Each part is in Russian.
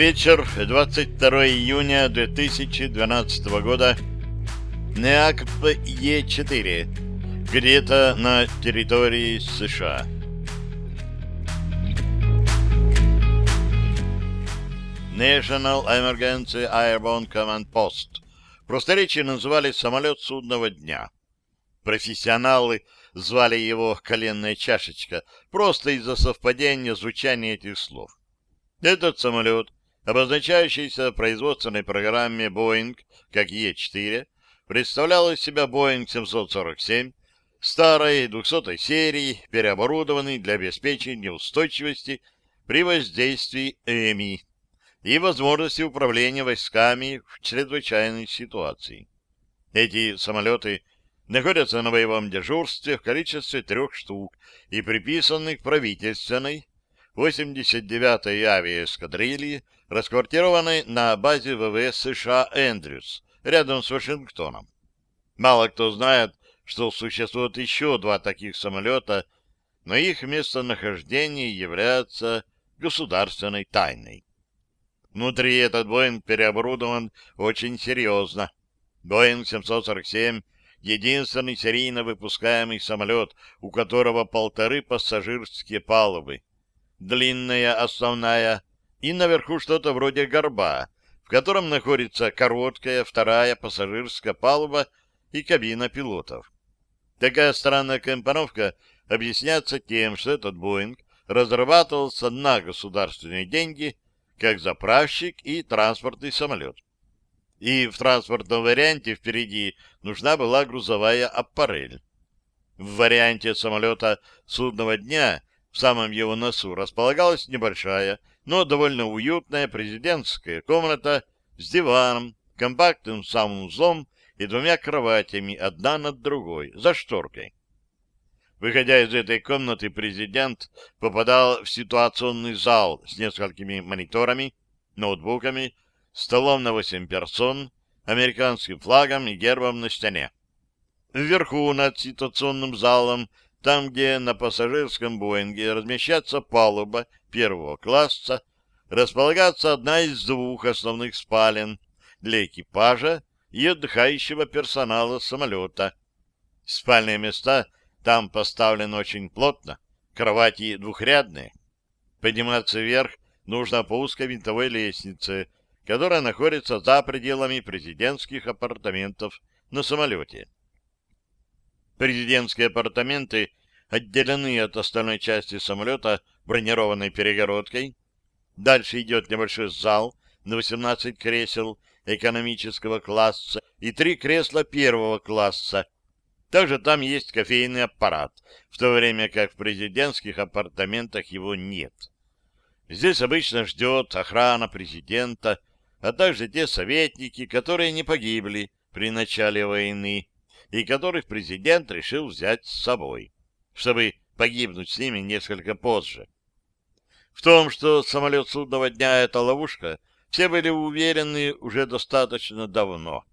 Вечер 22 июня 2012 года. НЕАКП Е4. Где-то на территории США. National Emergency Airborne Command Post. Просторечие называли самолет судного дня. Профессионалы звали его «коленная чашечка», просто из-за совпадения звучания этих слов. Этот самолет, обозначающийся в производственной программе Boeing как Е-4, представлял из себя Boeing 747 старой 200 серии, переоборудованный для обеспечения устойчивости при воздействии ЭМИ и возможности управления войсками в чрезвычайной ситуации. Эти самолеты находятся на боевом дежурстве в количестве трех штук и приписаны к правительственной 89-й авиаэскадрильи, расквартированной на базе ВВС США Эндрюс, рядом с Вашингтоном. Мало кто знает, что существует еще два таких самолета, но их местонахождение является государственной тайной. Внутри этот Боинг переоборудован очень серьезно. Боинг 747 — единственный серийно выпускаемый самолет, у которого полторы пассажирские палубы. Длинная основная и наверху что-то вроде горба, в котором находится короткая вторая пассажирская палуба и кабина пилотов. Такая странная компоновка объясняется тем, что этот Боинг разрабатывался на государственные деньги — как заправщик и транспортный самолет. И в транспортном варианте впереди нужна была грузовая аппарель. В варианте самолета судного дня в самом его носу располагалась небольшая, но довольно уютная президентская комната с диваном, компактным санузлом и двумя кроватями, одна над другой, за шторкой. Выходя из этой комнаты, президент попадал в ситуационный зал с несколькими мониторами, ноутбуками, столом на восемь персон, американским флагом и гербом на стене. Вверху над ситуационным залом, там, где на пассажирском Боинге размещается палуба первого класса, располагается одна из двух основных спален для экипажа и отдыхающего персонала самолета. Спальные места — там поставлен очень плотно, кровати двухрядные. Подниматься вверх нужно по узкой винтовой лестнице, которая находится за пределами президентских апартаментов на самолете. Президентские апартаменты отделены от остальной части самолета бронированной перегородкой. Дальше идет небольшой зал на 18 кресел экономического класса и три кресла первого класса, также там есть кофейный аппарат, в то время как в президентских апартаментах его нет. Здесь обычно ждет охрана президента, а также те советники, которые не погибли при начале войны и которых президент решил взять с собой, чтобы погибнуть с ними несколько позже. В том, что самолет судного дня — это ловушка, все были уверены уже достаточно давно.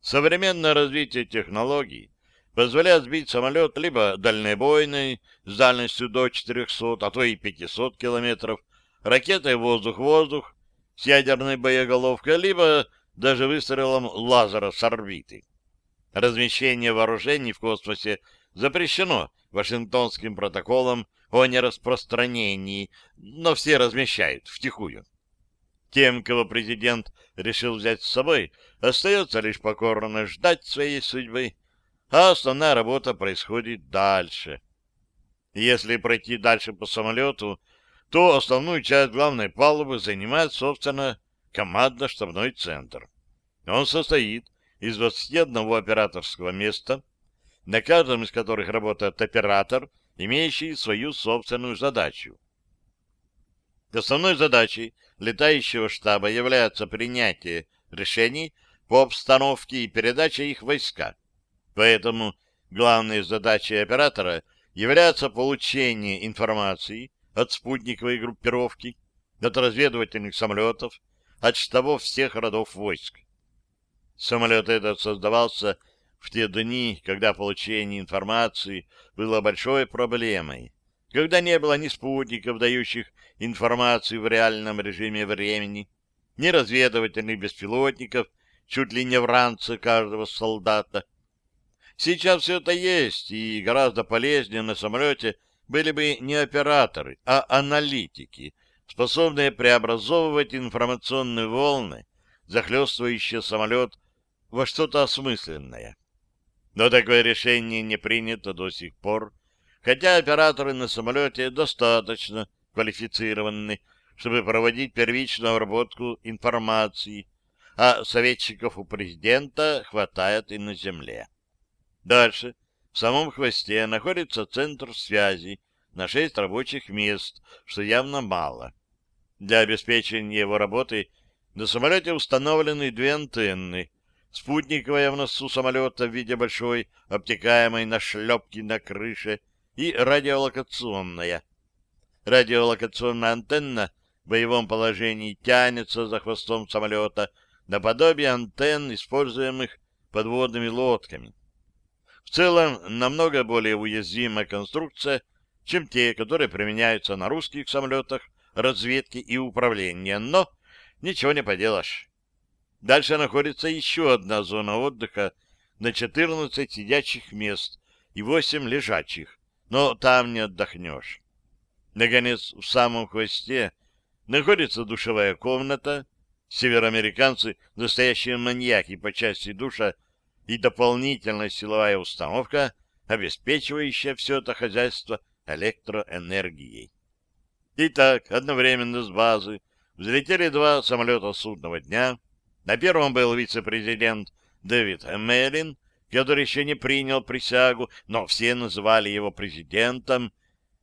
Современное развитие технологий позволяет сбить самолет либо дальнобойной с дальностью до 400, а то и 500 километров, ракетой воздух-воздух с ядерной боеголовкой, либо даже выстрелом лазера с орбиты. Размещение вооружений в космосе запрещено Вашингтонским протоколом о нераспространении, но все размещают втихую. Тем, кого президент решил взять с собой, остается лишь покорно ждать своей судьбы а основная работа происходит дальше. Если пройти дальше по самолету, то основную часть главной палубы занимает, собственно, командно-штабной центр. Он состоит из 21 операторского места, на каждом из которых работает оператор, имеющий свою собственную задачу. Основной задачей летающего штаба является принятие решений по обстановке и передача их войска. Поэтому главной задачей оператора является получение информации от спутниковой группировки, от разведывательных самолетов, от штабов всех родов войск. Самолет этот создавался в те дни, когда получение информации было большой проблемой, когда не было ни спутников, дающих информацию в реальном режиме времени, ни разведывательных беспилотников, чуть ли не в ранце каждого солдата. Сейчас все это есть, и гораздо полезнее на самолете были бы не операторы, а аналитики, способные преобразовывать информационные волны, захлестывающие самолет, во что-то осмысленное. Но такое решение не принято до сих пор, хотя операторы на самолете достаточно квалифицированы, чтобы проводить первичную обработку информации, а советчиков у президента хватает и на земле. Дальше, в самом хвосте, находится центр связи на шесть рабочих мест, что явно мало. Для обеспечения его работы на самолете установлены две антенны, спутниковая в носу самолета в виде большой обтекаемой нашлепки на крыше и радиолокационная. Радиолокационная антенна в боевом положении тянется за хвостом самолета наподобие антенн, используемых подводными лодками. В целом, намного более уязвимая конструкция, чем те, которые применяются на русских самолетах разведки и управления, но ничего не поделаешь. Дальше находится еще одна зона отдыха на 14 сидячих мест и 8 лежачих, но там не отдохнешь. Наконец, в самом хвосте находится душевая комната. Североамериканцы — настоящие маньяки по части душа и дополнительная силовая установка, обеспечивающая все это хозяйство электроэнергией. Итак, одновременно с базы взлетели два самолета судного дня. На первом был вице-президент Дэвид Меллин, который еще не принял присягу, но все называли его президентом,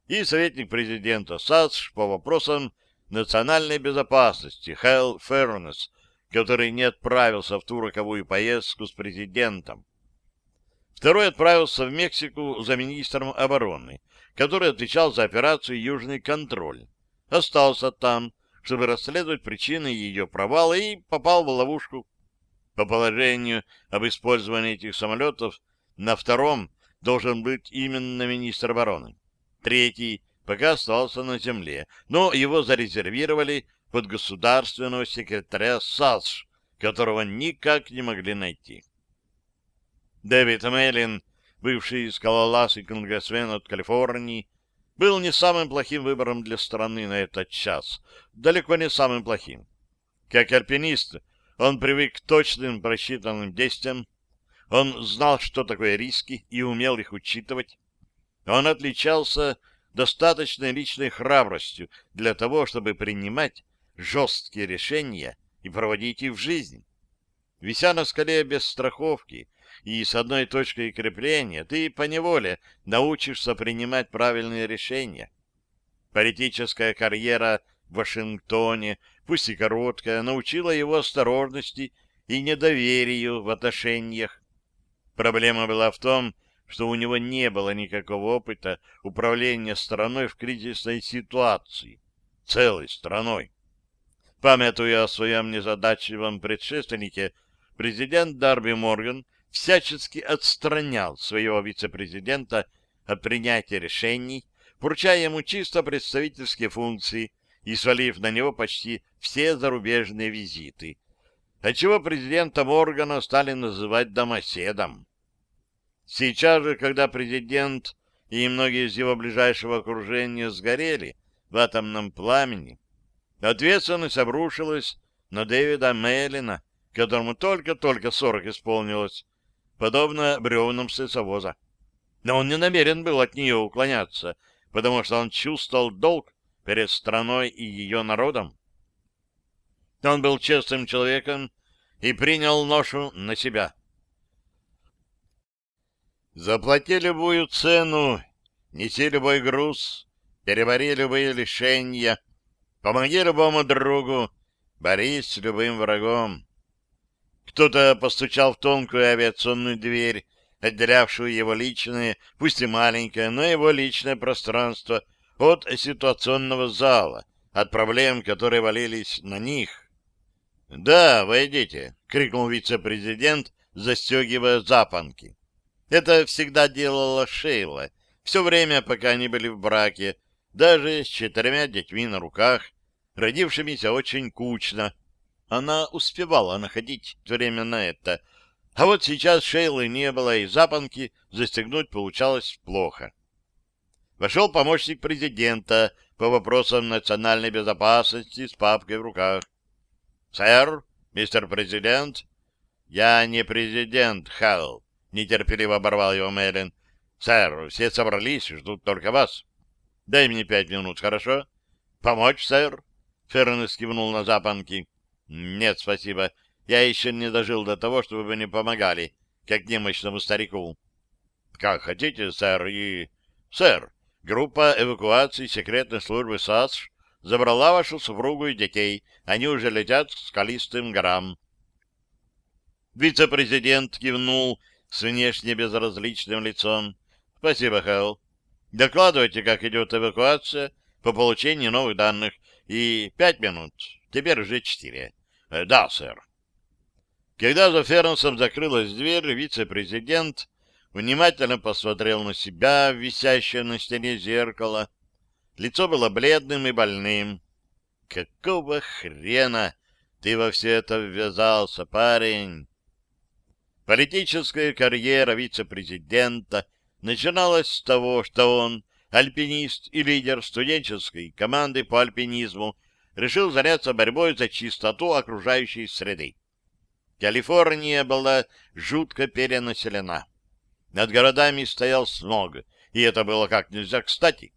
и советник президента САСШ по вопросам национальной безопасности Хэл Фернес, который не отправился в ту роковую поездку с президентом. Второй отправился в Мексику за министром обороны, который отвечал за операцию «Южный контроль». Остался там, чтобы расследовать причины ее провала, и попал в ловушку. По положению об использовании этих самолетов на втором должен быть именно министр обороны. Третий пока оставался на земле, но его зарезервировали под государственного секретаря САСШ, которого никак не могли найти. Дэвид Меллин, бывший скалолаз и конгрессмен от Калифорнии, был не самым плохим выбором для страны на этот час, далеко не самым плохим. Как альпинист, он привык к точным просчитанным действиям, он знал, что такое риски, и умел их учитывать. Он отличался достаточной личной храбростью для того, чтобы принимать жесткие решения и проводить их в жизнь. Вися на скале без страховки и с одной точкой крепления, ты поневоле научишься принимать правильные решения. Политическая карьера в Вашингтоне, пусть и короткая, научила его осторожности и недоверию в отношениях. Проблема была в том, что у него не было никакого опыта управления страной в кризисной ситуации, целой страной. Памятуя о своем незадачливом предшественнике, президент Дарби Морган всячески отстранял своего вице-президента от принятия решений, поручая ему чисто представительские функции и свалив на него почти все зарубежные визиты, отчего президента Моргана стали называть домоседом. Сейчас же, когда президент и многие из его ближайшего окружения сгорели в атомном пламени, ответственность обрушилась на Дэвида Меллина, которому только-только сорок исполнилось, подобно бревнам сысовоза. Но он не намерен был от нее уклоняться, потому что он чувствовал долг перед страной и ее народом. Он был честным человеком и принял ношу на себя. Заплати любую цену, неси любой груз, перебори любые лишения, помоги любому другу, борись с любым врагом. Кто-то постучал в тонкую авиационную дверь, отделявшую его личное, пусть и маленькое, но его личное пространство от ситуационного зала, от проблем, которые валились на них. «Да, войдите!» — крикнул вице-президент, застегивая запонки. Это всегда делала Шейла, все время, пока они были в браке, даже с четырьмя детьми на руках, родившимися очень кучно. Она успевала находить время на это. А вот сейчас Шейлы не было, и запонки застегнуть получалось плохо. Вошел помощник президента по вопросам национальной безопасности с папкой в руках. «Сэр, мистер президент?» «Я не президент, Халл», — нетерпеливо оборвал его Мэлен. «Сэр, все собрались, ждут только вас. Дай мне пять минут, хорошо?» «Помочь, сэр?» — Фернес кивнул на запонки. «Нет, спасибо. Я еще не дожил до того, чтобы вы не помогали, как немощному старику». «Как хотите, сэр, и...» «Сэр, группа эвакуации секретной службы САС забрала вашу супругу и детей. Они уже летят к скалистым горам». Вице-президент кивнул с внешне безразличным лицом. «Спасибо, Хелл. Докладывайте, как идет эвакуация по получению новых данных. И пять минут. Теперь уже четыре. Э, да, сэр. Когда за Фернсом закрылась дверь, вице-президент внимательно посмотрел на себя, висящее на стене зеркало. Лицо было бледным и больным. «Какого хрена ты во все это ввязался, парень?» Политическая карьера вице-президента начиналась с того, что он, альпинист и лидер студенческой команды по альпинизму, решил заняться борьбой за чистоту окружающей среды. Калифорния была жутко перенаселена. Над городами стоял смог, и это было как нельзя кстати.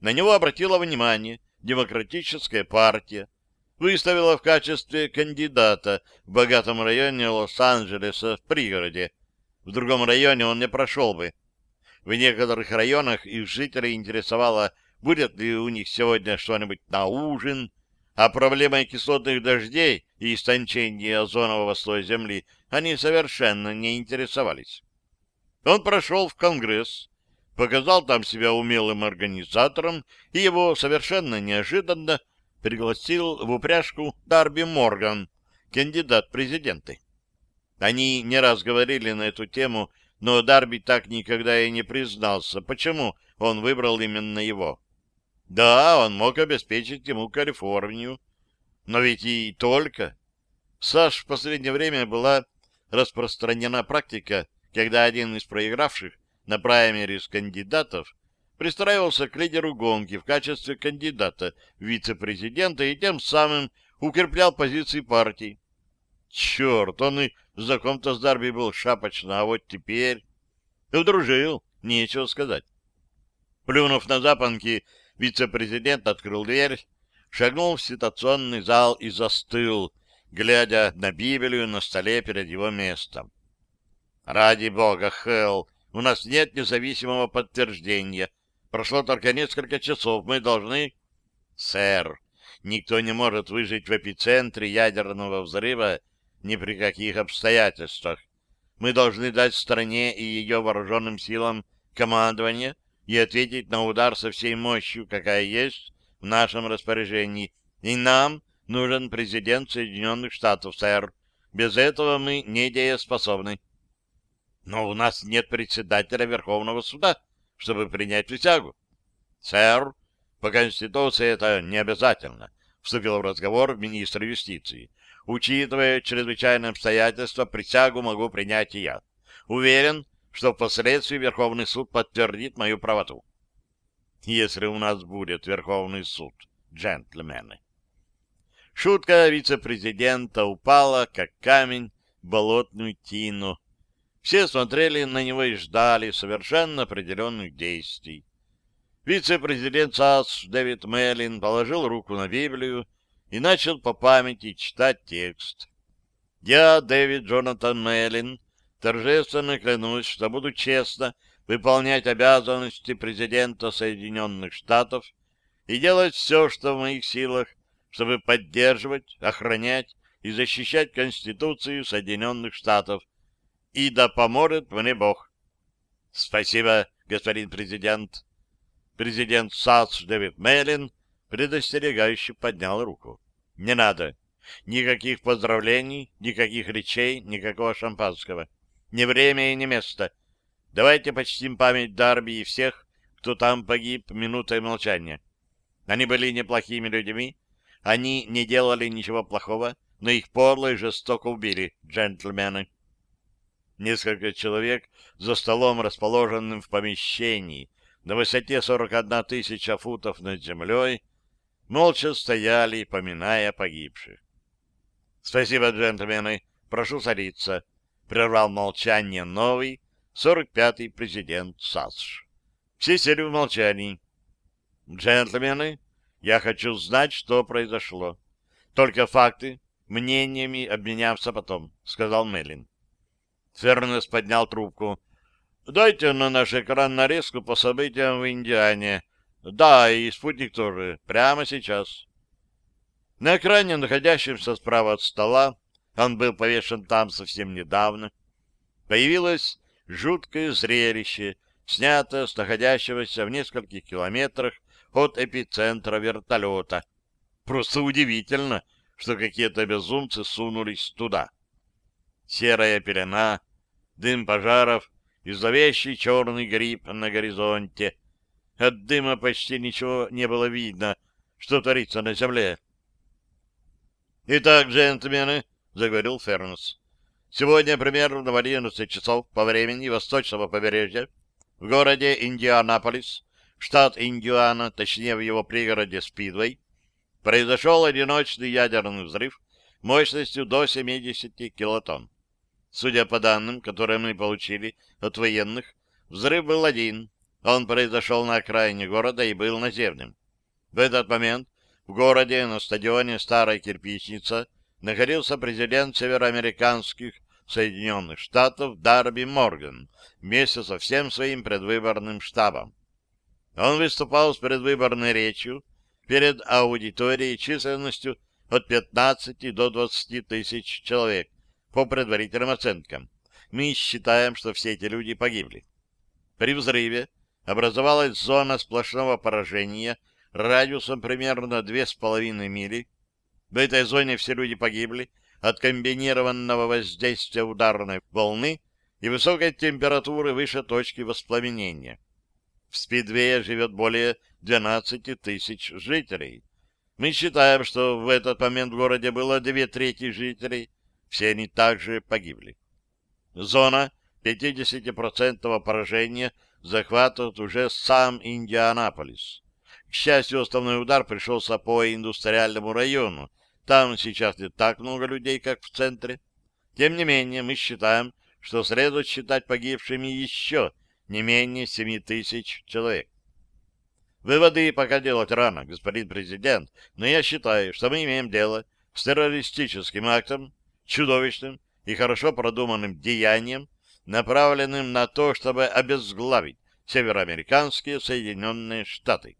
На него обратила внимание Демократическая партия, выставила в качестве кандидата в богатом районе Лос-Анджелеса в пригороде. В другом районе он не прошел бы. В некоторых районах их жителей интересовало, будет ли у них сегодня что-нибудь на ужин, а проблемой кислотных дождей и истончения озонового слоя Земли они совершенно не интересовались. Он прошел в Конгресс, показал там себя умелым организатором и его совершенно неожиданно пригласил в упряжку Дарби Морган, кандидат в президенты. Они не раз говорили на эту тему, но Дарби так никогда и не признался, почему он выбрал именно его. Да, он мог обеспечить ему Калифорнию, но ведь и только. Саш в последнее время была распространена практика, когда один из проигравших на праймерис кандидатов пристраивался к лидеру гонки в качестве кандидата вице-президента и тем самым укреплял позиции партии. Черт, он и знаком-то с Дарби был шапочно, а вот теперь... Удружил, нечего сказать. Плюнув на запонки, Вице-президент открыл дверь, шагнул в ситуационный зал и застыл, глядя на Библию на столе перед его местом. «Ради бога, Хелл, у нас нет независимого подтверждения. Прошло только несколько часов. Мы должны...» «Сэр, никто не может выжить в эпицентре ядерного взрыва ни при каких обстоятельствах. Мы должны дать стране и ее вооруженным силам командование, и ответить на удар со всей мощью, какая есть в нашем распоряжении. И нам нужен президент Соединенных Штатов, сэр. Без этого мы недееспособны. Но у нас нет председателя Верховного суда, чтобы принять присягу. Сэр, по Конституции это не обязательно, вступил в разговор министр юстиции. Учитывая чрезвычайные обстоятельства, присягу могу принять и я. Уверен, что впоследствии Верховный суд подтвердит мою правоту. Если у нас будет Верховный суд, джентльмены. Шутка вице-президента упала, как камень, в болотную тину. Все смотрели на него и ждали совершенно определенных действий. Вице-президент САС Дэвид Меллин положил руку на Библию и начал по памяти читать текст. «Я, Дэвид Джонатан Меллин, торжественно клянусь, что буду честно выполнять обязанности президента Соединенных Штатов и делать все, что в моих силах, чтобы поддерживать, охранять и защищать Конституцию Соединенных Штатов. И да поможет мне Бог. Спасибо, господин президент. Президент САС Дэвид Меллин предостерегающе поднял руку. Не надо. Никаких поздравлений, никаких речей, никакого шампанского. Не время и не место. Давайте почтим память Дарби и всех, кто там погиб минутой молчания. Они были неплохими людьми, они не делали ничего плохого, но их подло и жестоко убили, джентльмены. Несколько человек за столом, расположенным в помещении на высоте 41 тысяча футов над землей, молча стояли, поминая погибших. — Спасибо, джентльмены. Прошу садиться. — прервал молчание новый, 45-й президент САСШ. Все сели в молчании. — Джентльмены, я хочу знать, что произошло. Только факты, мнениями обменяемся потом, — сказал Меллин. Фернес поднял трубку. — Дайте на наш экран нарезку по событиям в Индиане. Да, и спутник тоже. Прямо сейчас. На экране, находящемся справа от стола, он был повешен там совсем недавно, появилось жуткое зрелище, снятое с находящегося в нескольких километрах от эпицентра вертолета. Просто удивительно, что какие-то безумцы сунулись туда. Серая пелена, дым пожаров и зловещий черный гриб на горизонте. От дыма почти ничего не было видно, что творится на земле. «Итак, джентльмены», — заговорил Фернус, — «сегодня примерно в 11 часов по времени восточного побережья в городе Индианаполис, штат Индиана, точнее в его пригороде Спидвей, произошел одиночный ядерный взрыв мощностью до 70 килотонн. Судя по данным, которые мы получили от военных, взрыв был один. Он произошел на окраине города и был наземным. В этот момент в городе на стадионе «Старая кирпичница» находился президент североамериканских Соединенных Штатов Дарби Морган вместе со всем своим предвыборным штабом. Он выступал с предвыборной речью перед аудиторией численностью от 15 до 20 тысяч человек по предварительным оценкам. Мы считаем, что все эти люди погибли. При взрыве образовалась зона сплошного поражения радиусом примерно 2,5 мили. В этой зоне все люди погибли от комбинированного воздействия ударной волны и высокой температуры выше точки воспламенения. В Спидвее живет более 12 тысяч жителей. Мы считаем, что в этот момент в городе было две трети жителей, все они также погибли. Зона 50% поражения захватывает уже сам Индианаполис. К счастью, основной удар пришелся по индустриальному району. Там сейчас не так много людей, как в центре. Тем не менее, мы считаем, что следует считать погибшими еще не менее 7 тысяч человек. Выводы пока делать рано, господин президент, но я считаю, что мы имеем дело с террористическим актом, чудовищным и хорошо продуманным деянием, направленным на то, чтобы обезглавить североамериканские Соединенные Штаты.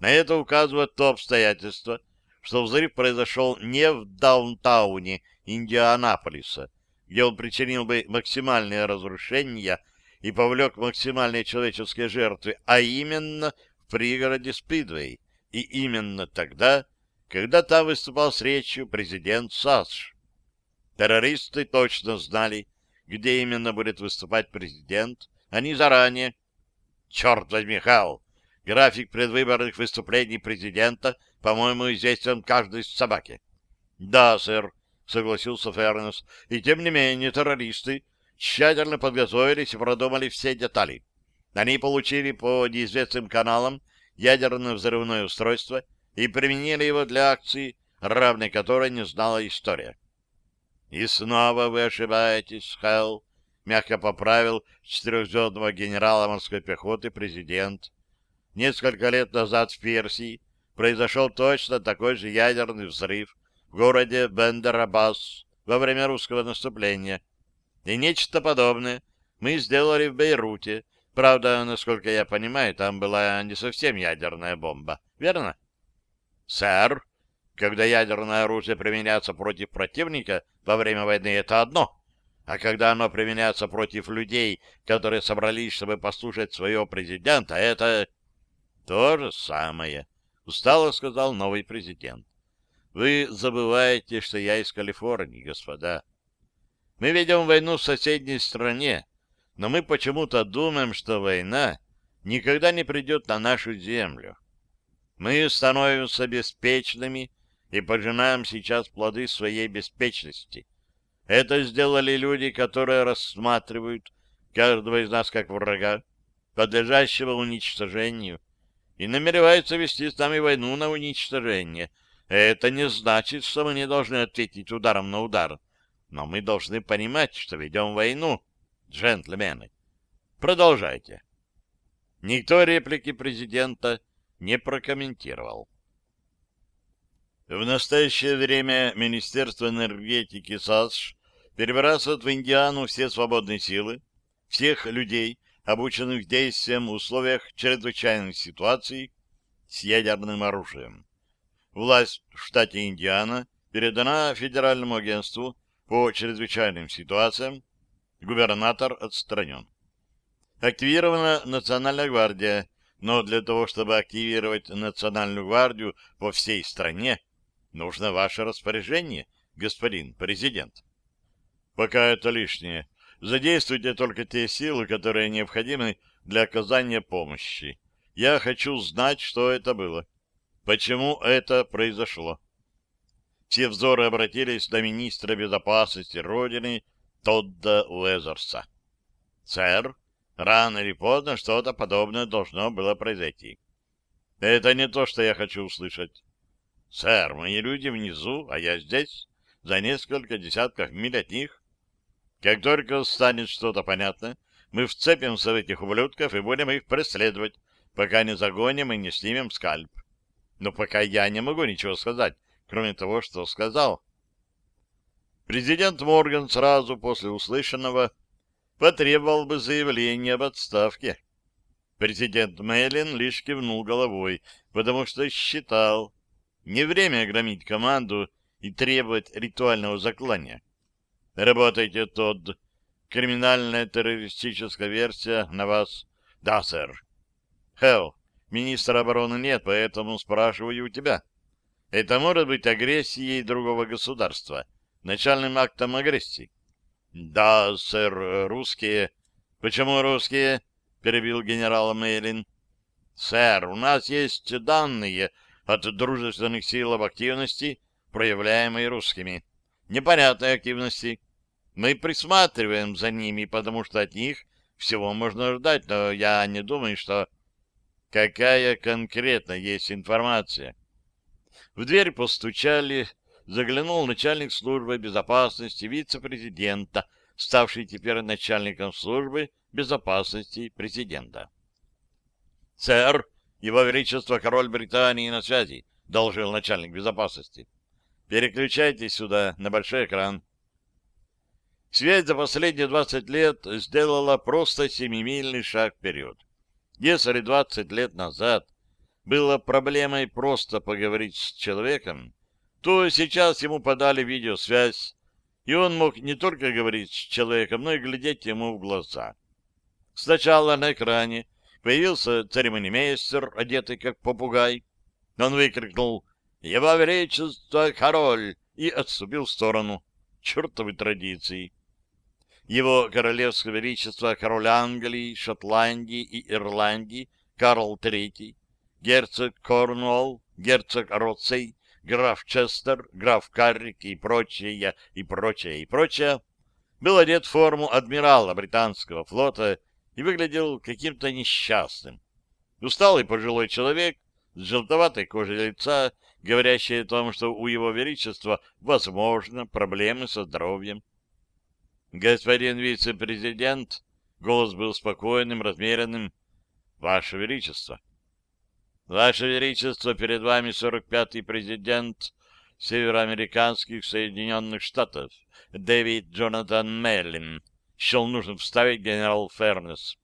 На это указывает то обстоятельство, что взрыв произошел не в даунтауне Индианаполиса, где он причинил бы максимальные разрушения и повлек максимальные человеческие жертвы, а именно в пригороде Спидвей, и именно тогда, когда там выступал с речью президент САСШ. Террористы точно знали, где именно будет выступать президент. Они заранее... Черт возьми, Хал! График предвыборных выступлений президента, по-моему, известен каждой собаке. — Да, сэр, — согласился Фернес. — И тем не менее террористы тщательно подготовились и продумали все детали. Они получили по неизвестным каналам ядерное взрывное устройство и применили его для акции, равной которой не знала история. И снова вы ошибаетесь, Хелл, мягко поправил четырехзвездного генерала морской пехоты президент. Несколько лет назад в Персии произошел точно такой же ядерный взрыв в городе Бендерабас во время русского наступления. И нечто подобное мы сделали в Бейруте. Правда, насколько я понимаю, там была не совсем ядерная бомба. Верно? — Сэр, когда ядерное оружие применяется против противника во время войны, это одно. А когда оно применяется против людей, которые собрались, чтобы послушать своего президента, это то же самое, — устало сказал новый президент. Вы забываете, что я из Калифорнии, господа. Мы ведем войну в соседней стране, но мы почему-то думаем, что война никогда не придет на нашу землю. Мы становимся беспечными, и пожинаем сейчас плоды своей беспечности. Это сделали люди, которые рассматривают каждого из нас как врага, подлежащего уничтожению, и намереваются вести с нами войну на уничтожение. Это не значит, что мы не должны ответить ударом на удар, но мы должны понимать, что ведем войну, джентльмены. Продолжайте. Никто реплики президента не прокомментировал. В настоящее время Министерство энергетики САСШ перебрасывает в Индиану все свободные силы, всех людей, обученных действиям в условиях чрезвычайных ситуаций с ядерным оружием. Власть в штате Индиана передана Федеральному агентству по чрезвычайным ситуациям, губернатор отстранен. Активирована Национальная гвардия, но для того, чтобы активировать Национальную гвардию по всей стране, нужно ваше распоряжение, господин президент. Пока это лишнее. Задействуйте только те силы, которые необходимы для оказания помощи. Я хочу знать, что это было. Почему это произошло? Все взоры обратились на министра безопасности Родины Тодда Уэзерса. «Сэр, рано или поздно что-то подобное должно было произойти. Это не то, что я хочу услышать. Сэр, мои люди внизу, а я здесь, за несколько десятков миль от них. Как только станет что-то понятно, мы вцепимся в этих ублюдков и будем их преследовать, пока не загоним и не снимем скальп. Но пока я не могу ничего сказать, кроме того, что сказал. Президент Морган сразу после услышанного потребовал бы заявления об отставке. Президент Мейлин лишь кивнул головой, потому что считал, не время громить команду и требовать ритуального заклания. Работайте, Тодд. Криминальная террористическая версия на вас. Да, сэр. Хелл, министра обороны нет, поэтому спрашиваю у тебя. Это может быть агрессией другого государства, начальным актом агрессии. Да, сэр, русские. Почему русские? Перебил генерал Мейлин. Сэр, у нас есть данные от дружественных сил об активности, проявляемой русскими. Непонятной активности. Мы присматриваем за ними, потому что от них всего можно ждать, но я не думаю, что... Какая конкретно есть информация? В дверь постучали, заглянул начальник службы безопасности вице-президента, ставший теперь начальником службы безопасности президента. — Сэр, его Величество Король Британии на связи, — доложил начальник безопасности. — Переключайте сюда, на большой экран. Связь за последние 20 лет сделала просто семимильный шаг вперед. Если 20 лет назад было проблемой просто поговорить с человеком, то сейчас ему подали видеосвязь, и он мог не только говорить с человеком, но и глядеть ему в глаза. Сначала на экране появился церемонимейстер, одетый как попугай. Он выкрикнул «Его Величество Король!» и отступил в сторону. Чертовы традиции! Его Королевское Величество Король Англии, Шотландии и Ирландии Карл III, герцог Корнуолл, герцог Роцей, граф Честер, граф Каррик и прочее, и прочее, и прочее, был одет в форму адмирала британского флота и выглядел каким-то несчастным. Усталый пожилой человек с желтоватой кожей лица, говорящий о том, что у его величества, возможно, проблемы со здоровьем. «Господин вице-президент», — голос был спокойным, размеренным, — «Ваше Величество». Ваше Величество, перед вами 45-й президент североамериканских Соединенных Штатов Дэвид Джонатан Меллин. Счел нужно вставить генерал Фернес.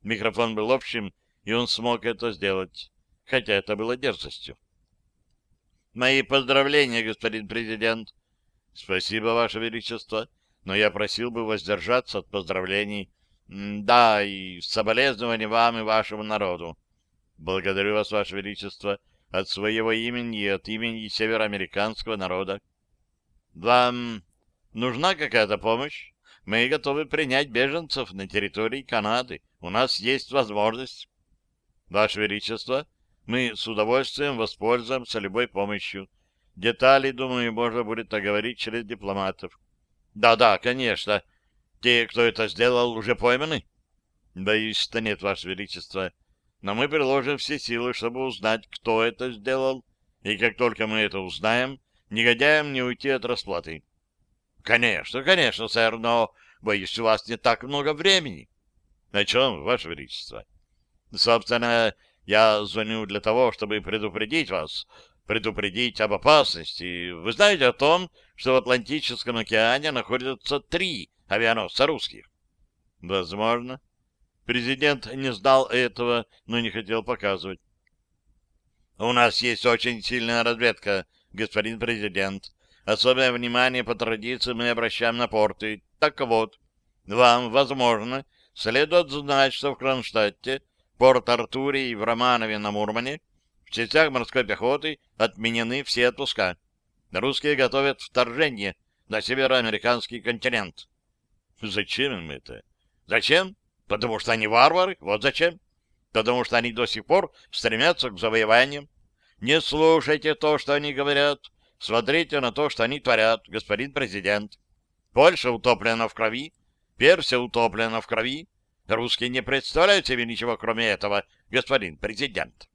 Микрофон был общим, и он смог это сделать, хотя это было дерзостью. Мои поздравления, господин президент. Спасибо, Ваше Величество, но я просил бы воздержаться от поздравлений. Да, и соболезнования вам и вашему народу. Благодарю вас, Ваше Величество, от своего имени и от имени североамериканского народа. Вам нужна какая-то помощь? Мы готовы принять беженцев на территории Канады. У нас есть возможность. Ваше Величество, мы с удовольствием воспользуемся любой помощью. Детали, думаю, можно будет оговорить через дипломатов. Да-да, конечно. Те, кто это сделал, уже пойманы? Боюсь, что нет, Ваше Величество. Но мы приложим все силы, чтобы узнать, кто это сделал, и как только мы это узнаем, негодяям не уйти от расплаты. Конечно, конечно, сэр, но, боюсь, у вас не так много времени. О чем, Ваше Величество? Собственно, я звоню для того, чтобы предупредить вас, предупредить об опасности. Вы знаете о том, что в Атлантическом океане находятся три авианосца русских? Возможно. Президент не знал этого, но не хотел показывать. У нас есть очень сильная разведка, господин президент. Особое внимание по традиции мы обращаем на порты. Так вот, вам, возможно, следует знать, что в Кронштадте, Порт-Артуре и в Романове на Мурмане в частях морской пехоты отменены все отпуска. Русские готовят вторжение на североамериканский континент. Зачем им это? Зачем? Потому что они варвары? Вот зачем? Потому что они до сих пор стремятся к завоеваниям. Не слушайте то, что они говорят. Смотрите на то, что они творят, господин президент. Польша утоплена в крови, Персия утоплена в крови. Русские не представляют себе ничего, кроме этого, господин президент.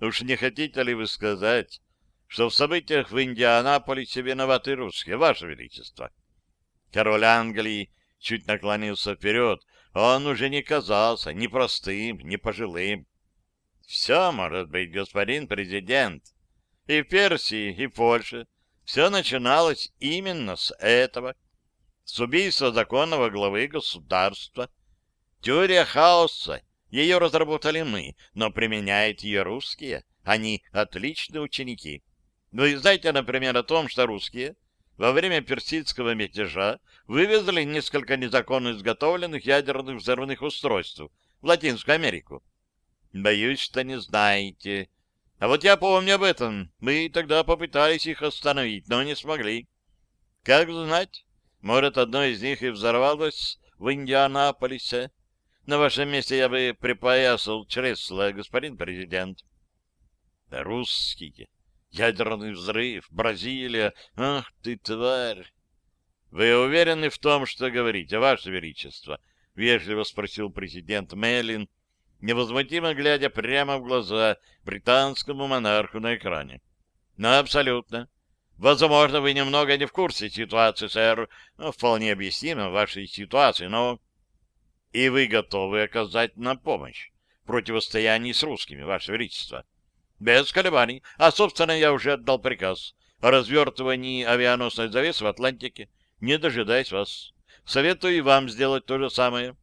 Уж не хотите ли вы сказать, что в событиях в Индианаполисе виноваты русские, ваше величество? Король Англии чуть наклонился вперед, он уже не казался ни простым, ни пожилым. Все может быть, господин президент. И в Персии, и в Польше все начиналось именно с этого. С убийства законного главы государства. Теория хаоса ее разработали мы, но применяют ее русские. Они отличные ученики. Вы знаете, например, о том, что русские во время персидского мятежа вывезли несколько незаконно изготовленных ядерных взрывных устройств в Латинскую Америку. Боюсь, что не знаете. А вот я помню об этом. Мы тогда попытались их остановить, но не смогли. Как знать, может, одно из них и взорвалось в Индианаполисе. На вашем месте я бы припоясал чресло, господин президент. Русские. Ядерный взрыв. Бразилия. Ах ты, тварь! Вы уверены в том, что говорите, ваше величество? Вежливо спросил президент Меллин, невозмутимо глядя прямо в глаза британскому монарху на экране. Ну, абсолютно. Возможно, вы немного не в курсе ситуации, сэр. Ну, вполне объяснимо вашей ситуации, но и вы готовы оказать нам помощь в противостоянии с русскими, Ваше Величество. Без колебаний. А, собственно, я уже отдал приказ о развертывании авианосной завесы в Атлантике, не дожидаясь вас. Советую вам сделать то же самое.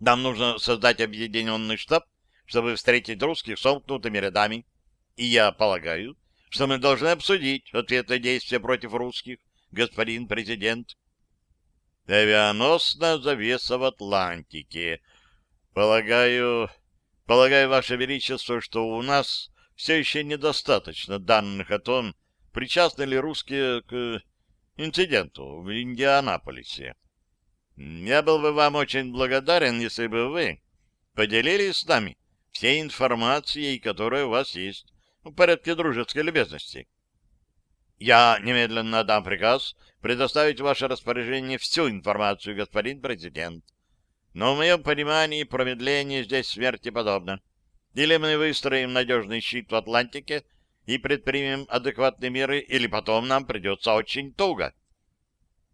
Нам нужно создать объединенный штаб, чтобы встретить русских сомкнутыми рядами. И я полагаю, что мы должны обсудить ответные действия против русских, господин президент. Авианосная завеса в Атлантике. Полагаю, полагаю, Ваше Величество, что у нас все еще недостаточно данных о том, причастны ли русские к инциденту в Индианаполисе. Я был бы вам очень благодарен, если бы вы поделились с нами всей информацией, которая у вас есть, в порядке дружеской любезности. Я немедленно дам приказ предоставить в ваше распоряжение всю информацию, господин президент. Но в моем понимании промедление здесь смерти подобно. Или мы выстроим надежный щит в Атлантике и предпримем адекватные меры, или потом нам придется очень туго.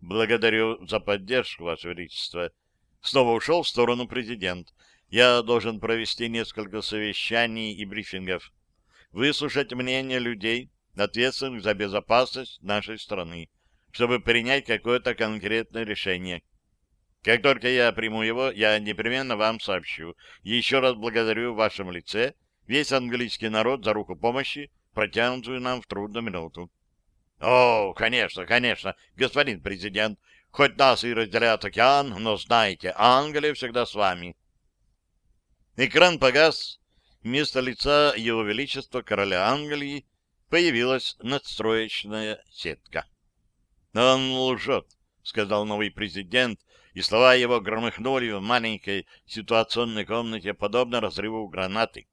Благодарю за поддержку, Ваше Величество. Снова ушел в сторону президент. Я должен провести несколько совещаний и брифингов. Выслушать мнение людей, ответственных за безопасность нашей страны, чтобы принять какое-то конкретное решение. Как только я приму его, я непременно вам сообщу. Еще раз благодарю в вашем лице весь английский народ за руку помощи, протянутую нам в трудную минуту. О, конечно, конечно, господин президент, хоть нас и разделяет океан, но знайте, Англия всегда с вами. Экран погас, вместо лица его величества короля Англии появилась надстроечная сетка. «Он лжет», — сказал новый президент, и слова его громыхнули в маленькой ситуационной комнате, подобно разрыву гранаты.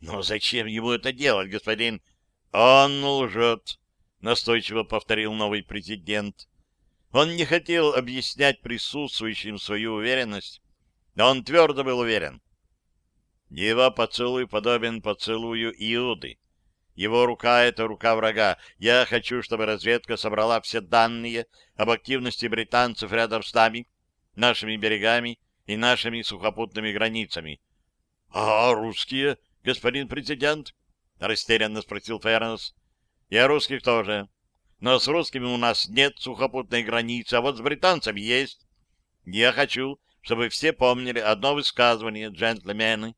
«Но зачем ему это делать, господин?» Он лжет, настойчиво повторил новый президент. Он не хотел объяснять присутствующим свою уверенность, но он твердо был уверен. Его поцелуй подобен поцелую Иуды. Его рука — это рука врага. Я хочу, чтобы разведка собрала все данные об активности британцев рядом с нами, нашими берегами и нашими сухопутными границами. — А русские, господин президент? — растерянно спросил Фернес. — о русских тоже. Но с русскими у нас нет сухопутной границы, а вот с британцами есть. Я хочу, чтобы все помнили одно высказывание, джентльмены.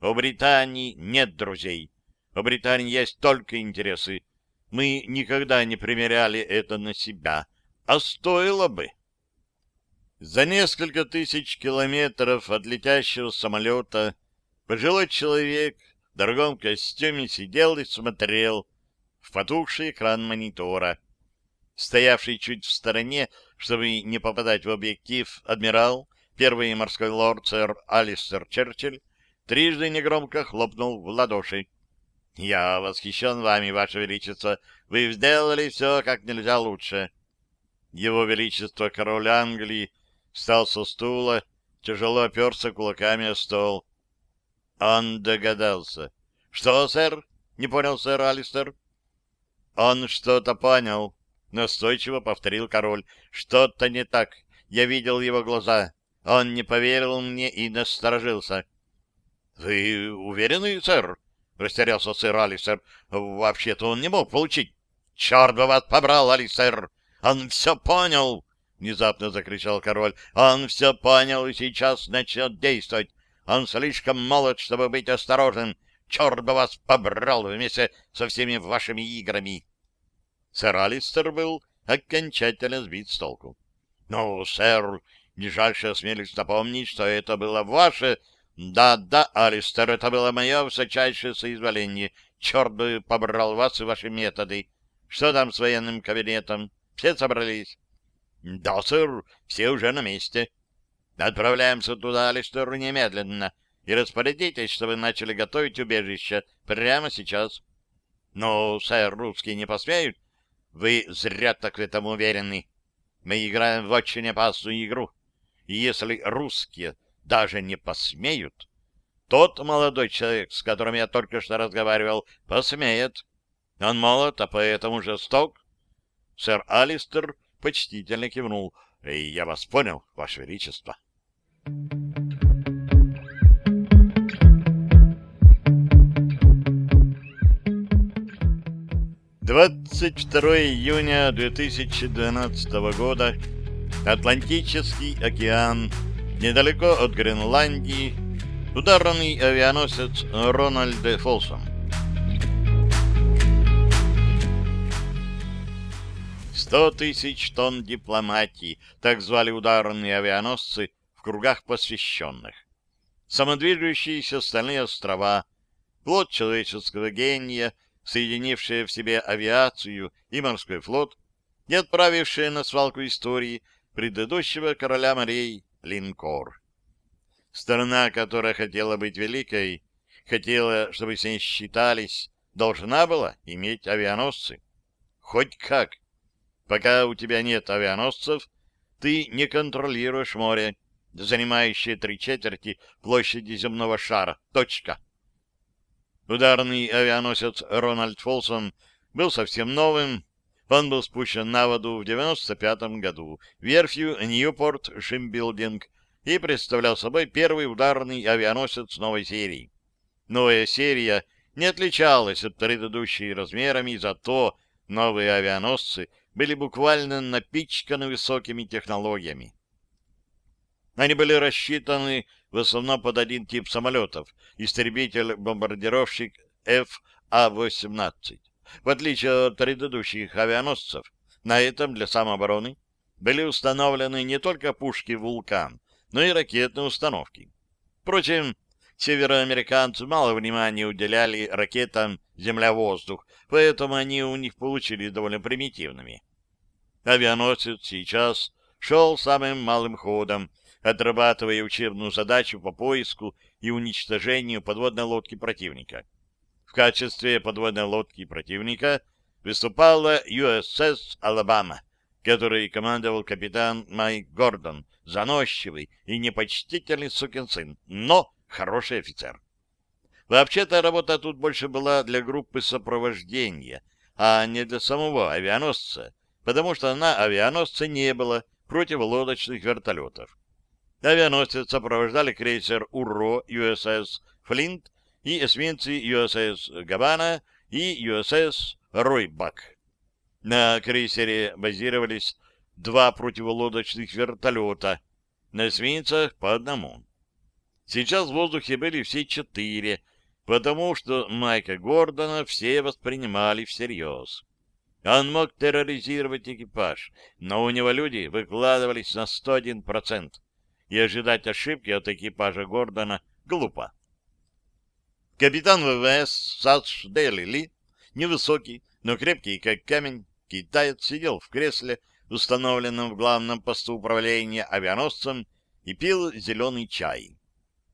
У Британии нет друзей. У Британии есть только интересы. Мы никогда не примеряли это на себя. А стоило бы. За несколько тысяч километров от летящего самолета пожилой человек в дорогом костюме сидел и смотрел в потухший экран монитора. Стоявший чуть в стороне, чтобы не попадать в объектив, адмирал, первый морской лорд сэр Алистер Черчилль, трижды негромко хлопнул в ладоши. Я восхищен вами, Ваше Величество. Вы сделали все как нельзя лучше. Его Величество, король Англии, встал со стула, тяжело оперся кулаками о стол. Он догадался. — Что, сэр? — не понял сэр Алистер. — Он что-то понял, — настойчиво повторил король. — Что-то не так. Я видел его глаза. Он не поверил мне и насторожился. — Вы уверены, сэр? — растерялся сэр Алисер. — Вообще-то он не мог получить. — Черт бы вас побрал, Алисер! Он все понял! — внезапно закричал король. — Он все понял и сейчас начнет действовать. Он слишком молод, чтобы быть осторожным. Черт бы вас побрал вместе со всеми вашими играми! Сэр Алистер был окончательно сбит с толку. — Ну, сэр, нижайше осмелюсь напомнить, что это было ваше да, да, Алистер, это было мое высочайшее соизволение. Черт бы побрал вас и ваши методы. Что там с военным кабинетом? Все собрались? Да, сэр, все уже на месте. Отправляемся туда, Алистер, немедленно. И распорядитесь, чтобы начали готовить убежище прямо сейчас. Но, сэр, русские не посмеют? Вы зря так в этом уверены. Мы играем в очень опасную игру. И если русские даже не посмеют, тот молодой человек, с которым я только что разговаривал, посмеет. Он молод, а поэтому жесток. Сэр Алистер почтительно кивнул. И я вас понял, Ваше Величество. Двадцать второе июня 2012 года. Атлантический океан недалеко от Гренландии, ударный авианосец Рональд Фолсом. Сто тысяч тонн дипломатии, так звали ударные авианосцы в кругах посвященных. Самодвижущиеся стальные острова, плод человеческого гения, соединившие в себе авиацию и морской флот, и отправившие на свалку истории предыдущего короля морей линкор. Страна, которая хотела быть великой, хотела, чтобы с ней считались, должна была иметь авианосцы. Хоть как. Пока у тебя нет авианосцев, ты не контролируешь море, занимающее три четверти площади земного шара. Точка. Ударный авианосец Рональд Фолсон был совсем новым. Он был спущен на воду в 95 году верфью Ньюпорт Шимбилдинг и представлял собой первый ударный авианосец новой серии. Новая серия не отличалась от предыдущей размерами, зато новые авианосцы были буквально напичканы высокими технологиями. Они были рассчитаны в основном под один тип самолетов — истребитель-бомбардировщик F-A-18. В отличие от предыдущих авианосцев, на этом для самообороны были установлены не только пушки «Вулкан», но и ракетные установки. Впрочем, североамериканцы мало внимания уделяли ракетам «Земля-воздух», поэтому они у них получились довольно примитивными. Авианосец сейчас шел самым малым ходом, отрабатывая учебную задачу по поиску и уничтожению подводной лодки противника качестве подводной лодки противника выступала USS «Алабама», которой командовал капитан Майк Гордон, заносчивый и непочтительный сукин сын, но хороший офицер. Вообще-то работа тут больше была для группы сопровождения, а не для самого авианосца, потому что на авианосце не было противолодочных вертолетов. Авианосец сопровождали крейсер «Урро» USS «Флинт» и эсминцы USS «Гавана» и USS «Ройбак». На крейсере базировались два противолодочных вертолета, на эсминцах по одному. Сейчас в воздухе были все четыре, потому что Майка Гордона все воспринимали всерьез. Он мог терроризировать экипаж, но у него люди выкладывались на 101%, и ожидать ошибки от экипажа Гордона глупо. Капитан ВВС Садж Дели Ли, невысокий, но крепкий, как камень, китаец, сидел в кресле, установленном в главном посту управления авианосцем, и пил зеленый чай.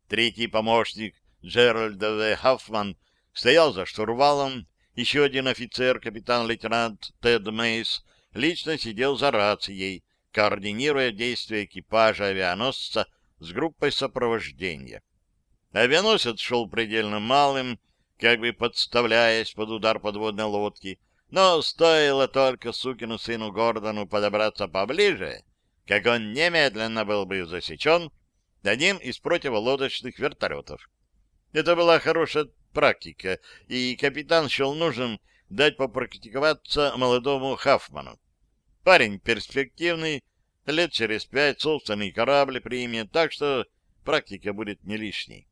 Третий помощник Джеральд В. Хаффман стоял за штурвалом, еще один офицер, капитан-лейтенант Тед Мейс, лично сидел за рацией, координируя действия экипажа авианосца с группой сопровождения. Авианосец шел предельно малым, как бы подставляясь под удар подводной лодки, но стоило только сукину сыну Гордону подобраться поближе, как он немедленно был бы засечен одним из противолодочных вертолетов. Это была хорошая практика, и капитан счел нужным дать попрактиковаться молодому Хафману. Парень перспективный, лет через пять собственный корабль примет, так что практика будет не лишней.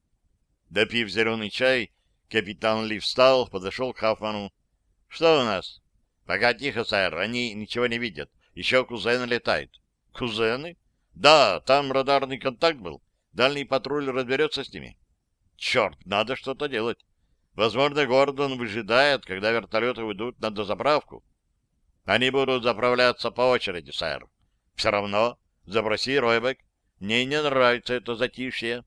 Допив зеленый чай, капитан Ли встал, подошел к Хафману. — Что у нас? — Пока тихо, сэр, они ничего не видят. Еще кузены летают. — Кузены? — Да, там радарный контакт был. Дальний патруль разберется с ними. Черт, надо что-то делать. Возможно, Гордон выжидает, когда вертолеты уйдут на дозаправку. Они будут заправляться по очереди, сэр. Все равно запроси Ройбек. Мне не нравится это затишье.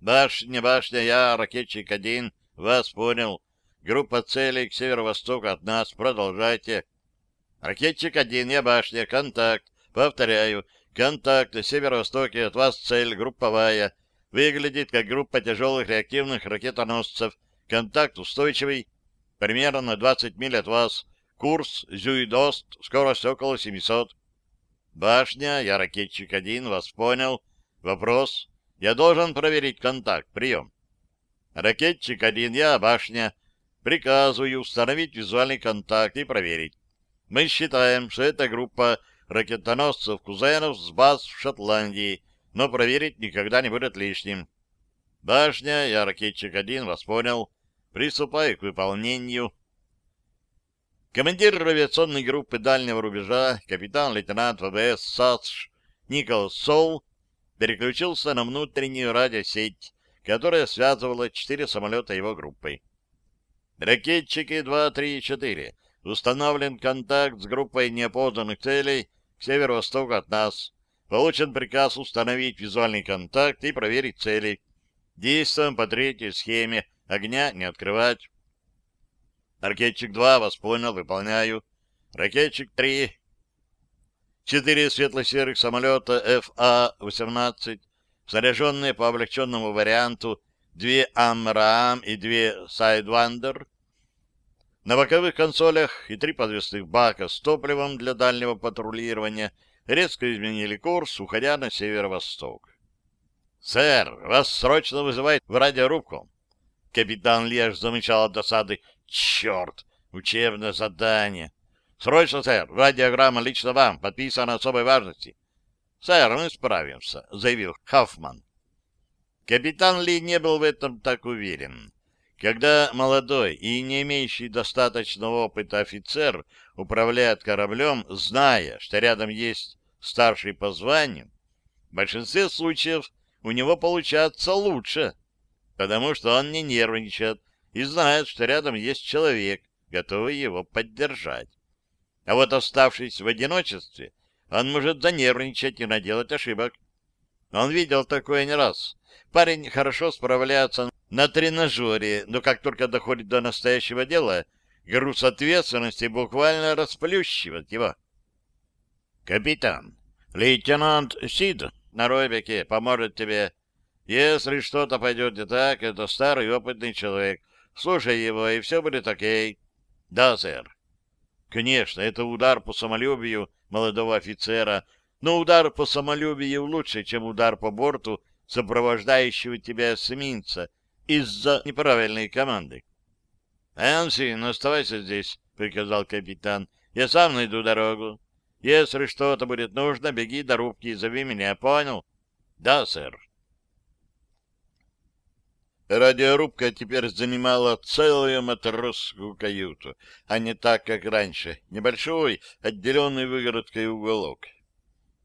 Башня, башня, я, ракетчик один, вас понял. Группа целей к северо-востоку от нас. Продолжайте. Ракетчик один, я башня, контакт. Повторяю, контакт на северо-востоке от вас цель групповая. Выглядит как группа тяжелых реактивных ракетоносцев. Контакт устойчивый. Примерно на 20 миль от вас. Курс Зюидост. Скорость около 700. Башня, я ракетчик один, вас понял. Вопрос. Я должен проверить контакт. Прием. Ракетчик один, я башня. Приказываю установить визуальный контакт и проверить. Мы считаем, что это группа ракетоносцев-кузенов с баз в Шотландии но проверить никогда не будет лишним. Башня, я ракетчик-1, вас понял. Приступаю к выполнению. Командир авиационной группы дальнего рубежа, капитан-лейтенант ВВС САСШ Николас Сол, переключился на внутреннюю радиосеть, которая связывала четыре самолета его группой. Ракетчики 2, 3, 4. Установлен контакт с группой неопознанных целей к северо-востоку от нас. Получен приказ установить визуальный контакт и проверить цели. Действуем по третьей схеме. Огня не открывать. Ракетчик 2, вас понял, выполняю. Ракетчик 3. Четыре светло-серых самолета ФА-18, снаряженные по облегченному варианту, две Амраам и две Сайдвандер. На боковых консолях и три подвесных бака с топливом для дальнего патрулирования — резко изменили курс, уходя на северо-восток. «Сэр, вас срочно вызывает в радиорубку!» Капитан Леш замычал от досады. «Черт! Учебное задание!» «Срочно, сэр! Радиограмма лично вам, подписана особой важности!» «Сэр, мы справимся», — заявил Хаффман. Капитан Ли не был в этом так уверен. Когда молодой и не имеющий достаточного опыта офицер управляет кораблем, зная, что рядом есть старший по званию, в большинстве случаев у него получается лучше, потому что он не нервничает и знает, что рядом есть человек, готовый его поддержать. А вот оставшись в одиночестве, он может занервничать и наделать ошибок. Он видел такое не раз. Парень хорошо справляется на тренажере, но как только доходит до настоящего дела, груз ответственности буквально расплющивает его. Капитан, лейтенант Сид на Робике поможет тебе. Если что-то пойдет не так, это старый опытный человек. Слушай его, и все будет окей. Да, сэр. Конечно, это удар по самолюбию молодого офицера, но удар по самолюбию лучше, чем удар по борту сопровождающего тебя эсминца из-за неправильной команды. — Энси, оставайся здесь, — приказал капитан. — Я сам найду дорогу. Если что-то будет нужно, беги до рубки и зови меня, понял? — Да, сэр. Радиорубка теперь занимала целую матросскую каюту, а не так, как раньше, небольшой, отделенный выгородкой уголок.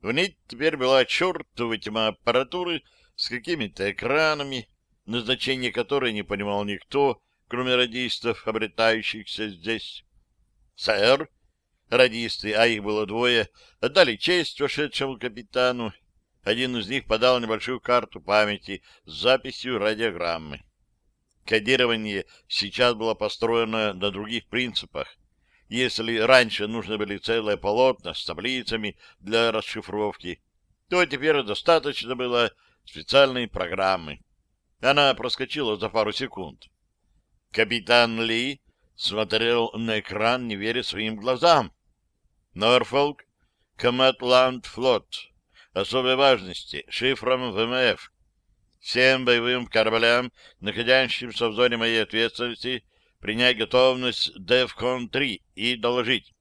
В ней теперь была чертова тьма аппаратуры с какими-то экранами, назначение которой не понимал никто, кроме радистов, обретающихся здесь. «Сэр!» Радисты, а их было двое, отдали честь вошедшему капитану. Один из них подал небольшую карту памяти с записью радиограммы. Кодирование сейчас было построено на других принципах. Если раньше нужны были целые полотна с таблицами для расшифровки, то теперь достаточно было специальной программы. Она проскочила за пару секунд. Капитан Ли смотрел на экран, не веря своим глазам. Норфолк, Коматланд флот. Особой важности, шифром ВМФ. Всем боевым кораблям, находящимся в зоне моей ответственности, принять готовность DEFCON-3 и доложить.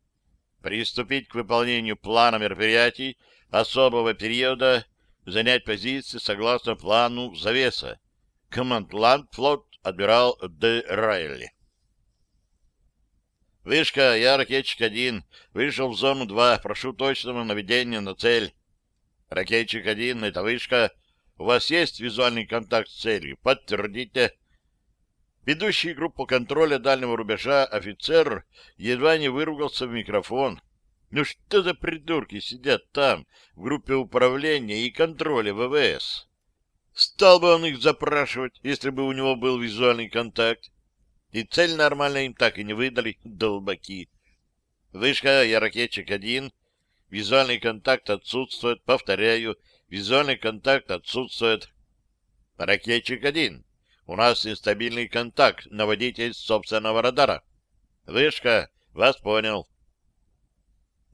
Приступить к выполнению плана мероприятий особого периода занять позиции согласно плану завеса. Командланд флот адмирал Д. Райли. Вышка, я ракетчик-1. Вышел в зону 2. Прошу точного наведения на цель. Ракетчик-1, это вышка. У вас есть визуальный контакт с целью? Подтвердите. Ведущий группу контроля дальнего рубежа офицер едва не выругался в микрофон. Ну что за придурки сидят там, в группе управления и контроля ВВС? Стал бы он их запрашивать, если бы у него был визуальный контакт. И цель нормально им так и не выдали, долбаки. Вышка, я ракетчик один. Визуальный контакт отсутствует. Повторяю, визуальный контакт отсутствует. Ракетчик один. У нас нестабильный контакт. Наводите собственного радара. Вышка, вас понял.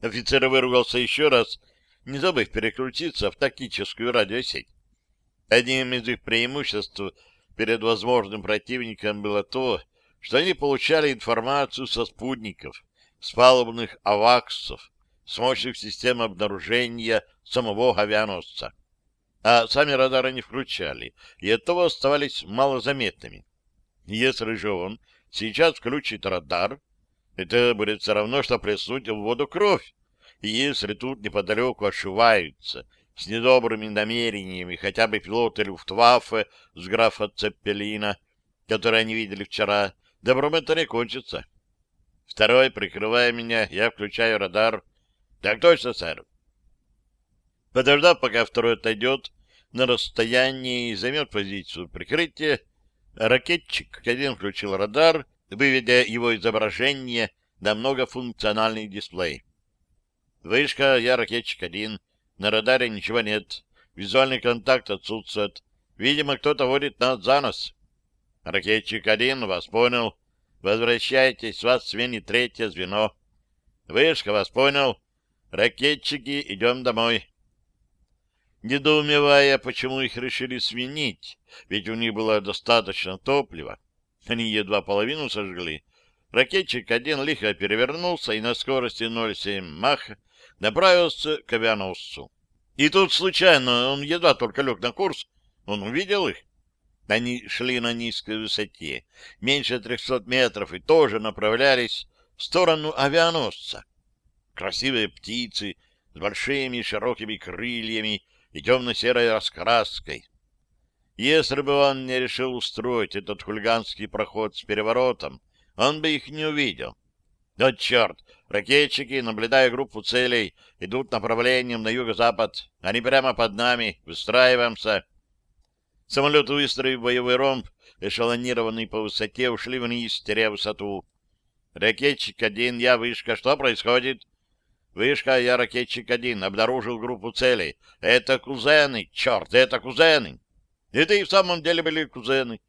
Офицер выругался еще раз, не забыв переключиться в тактическую радиосеть. Одним из их преимуществ перед возможным противником было то, что они получали информацию со спутников, с палубных аваксов, с мощных систем обнаружения самого авианосца. А сами радары не включали, и оттого оставались малозаметными. Если же он сейчас включит радар, это будет все равно, что плеснуть в воду кровь. И если тут неподалеку ошиваются с недобрыми намерениями хотя бы пилоты Люфтваффе с графа Цеппелина, которые они видели вчера, добром это не кончится. Второй, прикрывая меня, я включаю радар. Так точно, сэр. Подождав, пока второй отойдет на расстоянии и займет позицию прикрытия, ракетчик один включил радар выведя его изображение на многофункциональный дисплей. Вышка, я ракетчик-1. На радаре ничего нет. Визуальный контакт отсутствует. Видимо, кто-то водит нас за нос. Ракетчик-1, вас понял. Возвращайтесь, вас сменит третье звено. Вышка, вас понял. Ракетчики, идем домой. Недоумевая, почему их решили сменить, ведь у них было достаточно топлива, они едва половину сожгли. Ракетчик один лихо перевернулся и на скорости 0,7 мах направился к авианосцу. И тут случайно он едва только лег на курс, он увидел их. Они шли на низкой высоте, меньше 300 метров, и тоже направлялись в сторону авианосца. Красивые птицы с большими широкими крыльями и темно-серой раскраской. Если бы он не решил устроить этот хулиганский проход с переворотом, он бы их не увидел. Да черт! Ракетчики, наблюдая группу целей, идут направлением на юго-запад. Они прямо под нами. Выстраиваемся. Самолеты, выстроив боевой ромб, эшелонированный по высоте, ушли вниз, теряя высоту. Ракетчик один, я вышка. Что происходит? Вышка, я ракетчик один. Обнаружил группу целей. Это кузены. Черт, это кузены. Это и в самом деле были кузены.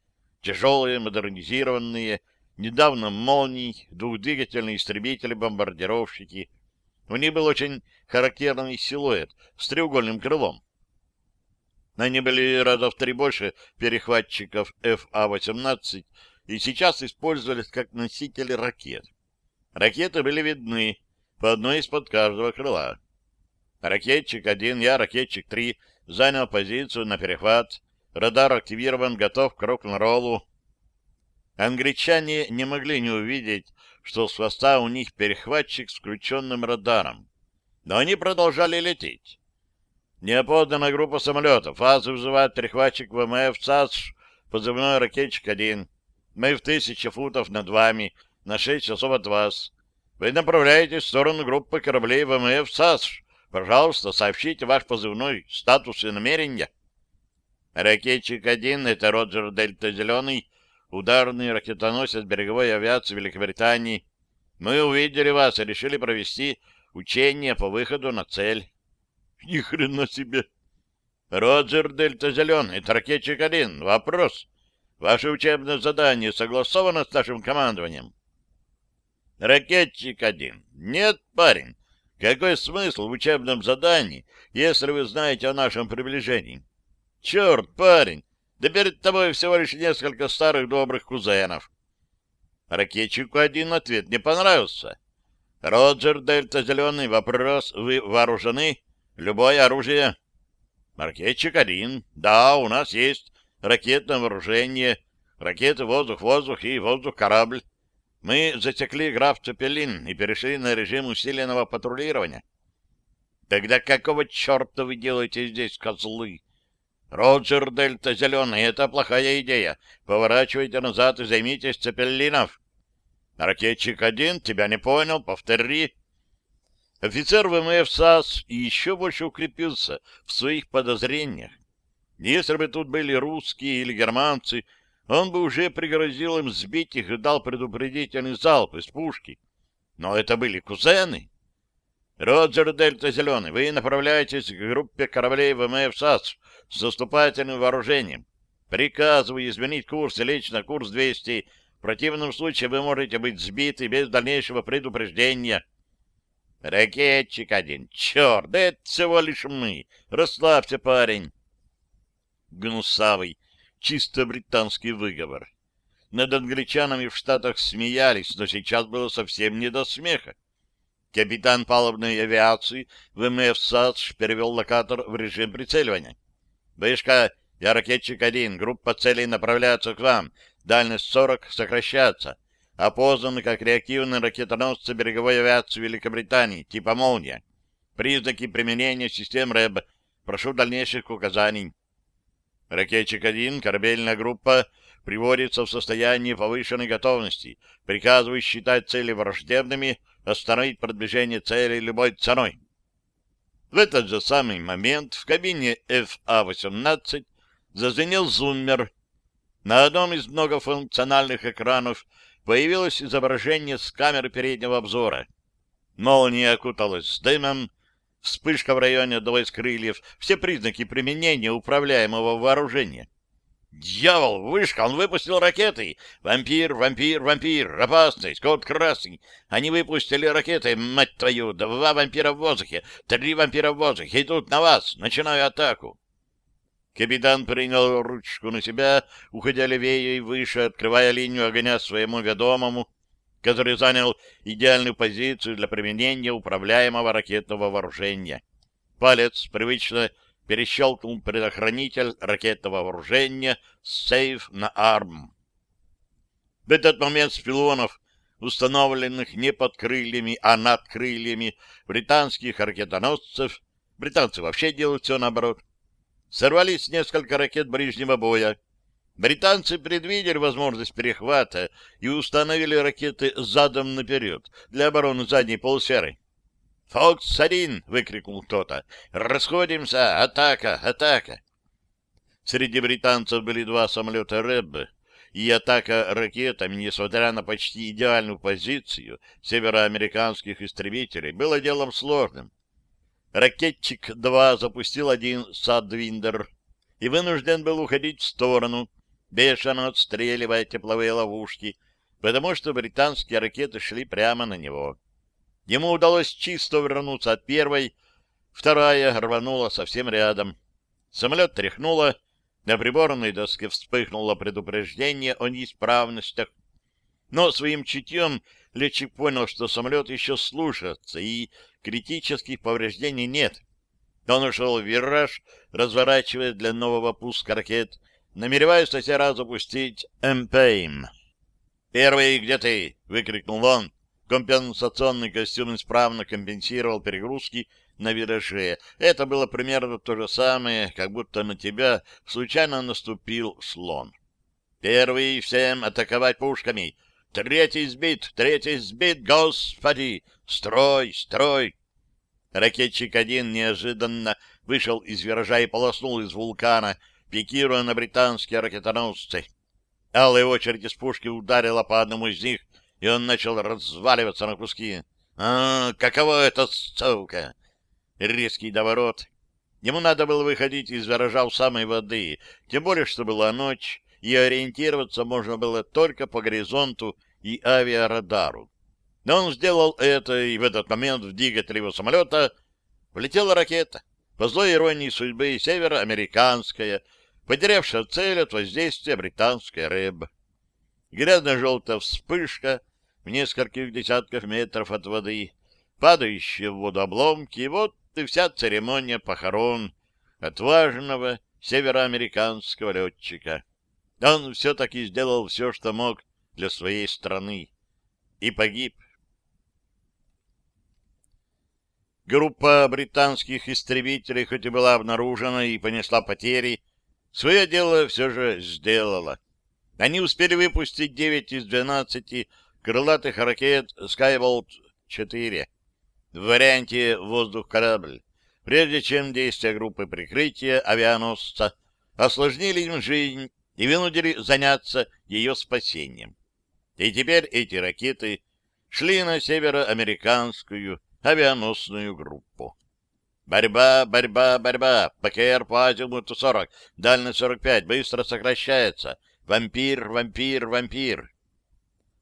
Тяжелые, модернизированные, недавно молний, двухдвигательные истребители-бомбардировщики. У них был очень характерный силуэт с треугольным крылом. Они были раза в три больше перехватчиков ФА-18 и сейчас использовались как носители ракет. Ракеты были видны по одной из-под каждого крыла. Ракетчик 1, я, ракетчик 3, занял позицию на перехват. Радар активирован, готов к рок-н-роллу. Англичане не могли не увидеть, что с хвоста у них перехватчик с включенным радаром. Но они продолжали лететь. Неопознанная группа самолетов. Фазы вызывает перехватчик ВМФ САС, позывной ракетчик-1. Мы в тысячи футов над вами, на шесть часов от вас. Вы направляетесь в сторону группы кораблей ВМФ САС. Пожалуйста, сообщите ваш позывной, статус и намерения. Ракетчик-1 — это Роджер Дельта Зеленый, ударный ракетоносец береговой авиации Великобритании. Мы увидели вас и решили провести учение по выходу на цель. Ни хрена себе! Роджер Дельта Зеленый, это ракетчик один. Вопрос. Ваше учебное задание согласовано с нашим командованием? Ракетчик один. Нет, парень. Какой смысл в учебном задании, если вы знаете о нашем приближении? Черт, парень, да перед тобой всего лишь несколько старых добрых кузенов. Ракетчику один ответ не понравился. Роджер Дельта Зеленый, вопрос, вы вооружены? Любое оружие. Ракетчик один. Да, у нас есть ракетное вооружение, ракеты воздух-воздух и воздух-корабль. Мы засекли граф Цепелин и перешли на режим усиленного патрулирования. Тогда какого черта вы делаете здесь, козлы? Роджер Дельта Зеленый, это плохая идея. Поворачивайте назад и займитесь Цепелинов. Ракетчик один, тебя не понял, повтори. Офицер ВМФ САС еще больше укрепился в своих подозрениях. Если бы тут были русские или германцы, он бы уже пригрозил им сбить их и дал предупредительный залп из пушки. Но это были кузены. Роджер Дельта Зеленый, вы направляетесь к группе кораблей ВМФ САС с заступательным вооружением. Приказываю изменить курс и лечь на курс 200. В противном случае вы можете быть сбиты без дальнейшего предупреждения. Ракетчик один. Черт, это всего лишь мы. Расслабься, парень. Гнусавый, чисто британский выговор. Над англичанами в Штатах смеялись, но сейчас было совсем не до смеха. Капитан палубной авиации ВМФ САДШ перевел локатор в режим прицеливания. «Вышка, я ракетчик один, группа целей направляется к вам, дальность 40 сокращается опознаны как реактивные ракетоносцы береговой авиации Великобритании типа «Молния». Признаки применения систем РЭБ. Прошу дальнейших указаний. Ракетчик-1, корабельная группа, приводится в состояние повышенной готовности. Приказываю считать цели враждебными, остановить продвижение цели любой ценой. В этот же самый момент в кабине ФА-18 зазвенел зуммер. На одном из многофункциональных экранов появилось изображение с камеры переднего обзора. Молния окуталась дымом, вспышка в районе одного из крыльев, все признаки применения управляемого вооружения. «Дьявол! Вышка! Он выпустил ракеты! Вампир, вампир, вампир! Опасность! Код красный! Они выпустили ракеты, мать твою! Два вампира в воздухе! Три вампира в воздухе! Идут на вас! Начинаю атаку!» Капитан принял ручку на себя, уходя левее и выше, открывая линию огня своему ведомому, который занял идеальную позицию для применения управляемого ракетного вооружения. Палец привычно перещелкнул предохранитель ракетного вооружения «Сейф» на арм. В этот момент с пилонов, установленных не под крыльями, а над крыльями британских ракетоносцев, британцы вообще делают все наоборот, Сорвались несколько ракет ближнего боя. Британцы предвидели возможность перехвата и установили ракеты задом наперед для обороны задней полусферы. «Фокс-1!» — выкрикнул кто-то. «Расходимся! Атака! Атака!» Среди британцев были два самолета «Рэбб», и атака ракетами, несмотря на почти идеальную позицию североамериканских истребителей, было делом сложным. Ракетчик-2 запустил один «Садвиндер» и вынужден был уходить в сторону, бешено отстреливая тепловые ловушки, потому что британские ракеты шли прямо на него. Ему удалось чисто вернуться от первой, вторая рванула совсем рядом. Самолет тряхнуло, на приборной доске вспыхнуло предупреждение о неисправностях. Но своим чутьем летчик понял, что самолет еще слушается, и критических повреждений нет. Он ушел в вираж, разворачивая для нового пуска ракет, намереваясь на сей раз запустить МПИМ. «Первый, где ты?» — выкрикнул он. Компенсационный костюм исправно компенсировал перегрузки на вираже. Это было примерно то же самое, как будто на тебя случайно наступил слон. Первый всем атаковать пушками. Третий сбит, третий сбит, господи! Строй, строй! Ракетчик один неожиданно вышел из виража и полоснул из вулкана, пикируя на британские ракетоносцы. Алая очередь из пушки ударила по одному из них, и он начал разваливаться на куски. «А, каково это, сука!» резкий доворот. Ему надо было выходить из гаража у самой воды, тем более, что была ночь, и ориентироваться можно было только по горизонту и авиарадару. Но он сделал это, и в этот момент в двигатель его самолета влетела ракета. По злой иронии судьбы североамериканская, потерявшая цель от воздействия британская рэб. Грязно-желтая вспышка в нескольких десятках метров от воды, падающие в воду обломки, и вот и вся церемония похорон отважного североамериканского летчика. Он все-таки сделал все, что мог для своей страны, и погиб. Группа британских истребителей, хоть и была обнаружена и понесла потери, свое дело все же сделала. Они успели выпустить 9 из 12 крылатых ракет Skybolt-4 в варианте воздух-корабль, прежде чем действия группы прикрытия авианосца осложнили им жизнь и вынудили заняться ее спасением. И теперь эти ракеты шли на североамериканскую авианосную группу. Борьба, борьба, борьба. ПКР по азимуту 40, дальность 45, быстро сокращается. Вампир, вампир, вампир.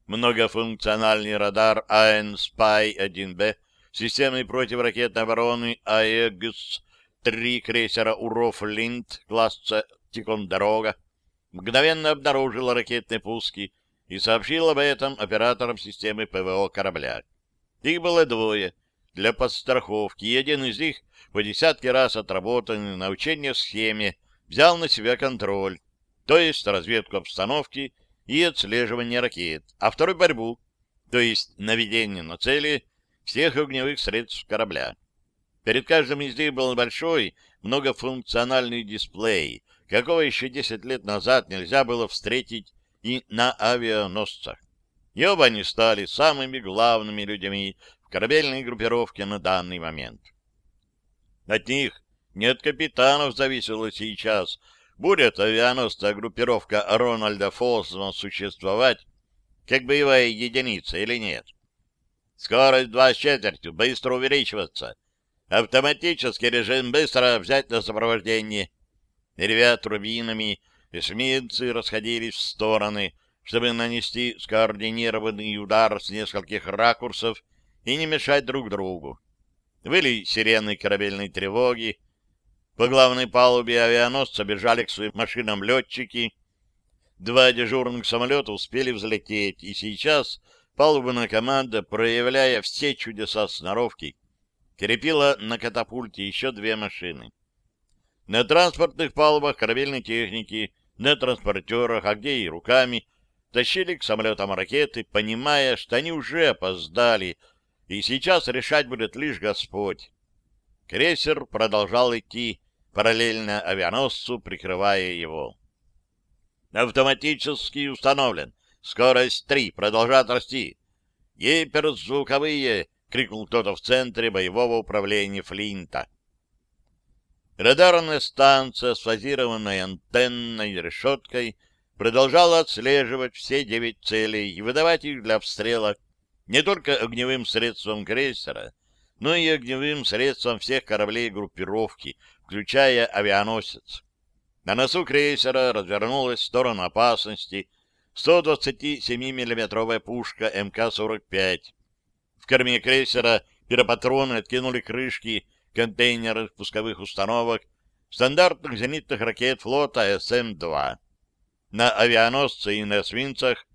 Многофункциональный радар АН-СПАЙ-1Б системой противоракетной обороны АЭГС, три крейсера «Уров Линд» класса «Тикондорога», мгновенно обнаружила ракетные пуски и сообщила об этом операторам системы ПВО корабля. Их было двое для подстраховки, и один из них по десятки раз отработанный на учения в схеме взял на себя контроль, то есть разведку обстановки и отслеживание ракет, а второй — борьбу, то есть наведение на цели всех огневых средств корабля. Перед каждым из них был большой многофункциональный дисплей, какого еще 10 лет назад нельзя было встретить и на авианосцах. И оба они стали самыми главными людьми корабельной группировке на данный момент. От них, не от капитанов зависело сейчас, будет авианосца группировка Рональда Фолсмана существовать, как боевая единица или нет. Скорость два с четвертью, быстро увеличиваться. Автоматический режим быстро взять на сопровождение. Ревя турбинами, эсминцы расходились в стороны, чтобы нанести скоординированный удар с нескольких ракурсов и не мешать друг другу. Выли сирены корабельной тревоги. По главной палубе авианосца бежали к своим машинам летчики. Два дежурных самолета успели взлететь, и сейчас Палубная команда, проявляя все чудеса сноровки, крепила на катапульте еще две машины. На транспортных палубах корабельной техники, на транспортерах, а где и руками, тащили к самолетам ракеты, понимая, что они уже опоздали, и сейчас решать будет лишь Господь. Крейсер продолжал идти, параллельно авианосцу, прикрывая его. Автоматически установлен. Скорость три, продолжает расти. Гиперзвуковые! — крикнул кто-то в центре боевого управления Флинта. Радарная станция с фазированной антенной решеткой продолжала отслеживать все девять целей и выдавать их для обстрела не только огневым средством крейсера, но и огневым средством всех кораблей группировки, включая авианосец. На носу крейсера развернулась в сторону опасности 127 миллиметровая пушка МК-45. В корме крейсера пиропатроны откинули крышки контейнеров пусковых установок стандартных зенитных ракет флота СМ-2. На авианосце и на эсминцах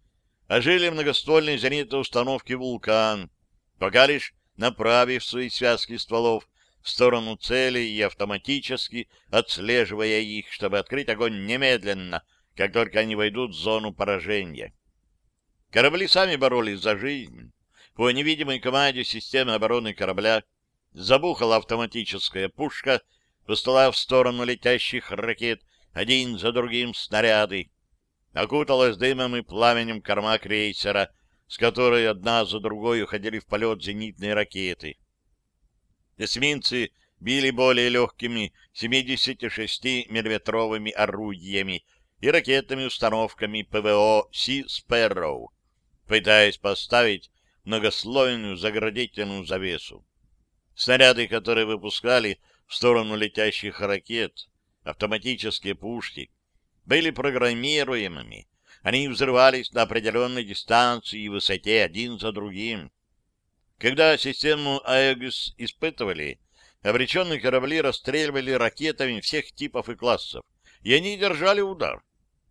ожили многоствольные зенитные установки «Вулкан», пока лишь направив свои связки стволов в сторону целей и автоматически отслеживая их, чтобы открыть огонь немедленно, как только они войдут в зону поражения. Корабли сами боролись за жизнь. По невидимой команде системы обороны корабля забухала автоматическая пушка, посылая в сторону летящих ракет один за другим снаряды. Окуталась дымом и пламенем корма крейсера, с которой одна за другой уходили в полет зенитные ракеты. Эсминцы били более легкими 76-миллиметровыми орудиями и ракетными установками ПВО «Си Спэрроу», пытаясь поставить многослойную заградительную завесу. Снаряды, которые выпускали в сторону летящих ракет, автоматические пушки, были программируемыми. Они взрывались на определенной дистанции и высоте один за другим. Когда систему Аэгис испытывали, обреченные корабли расстреливали ракетами всех типов и классов, и они держали удар.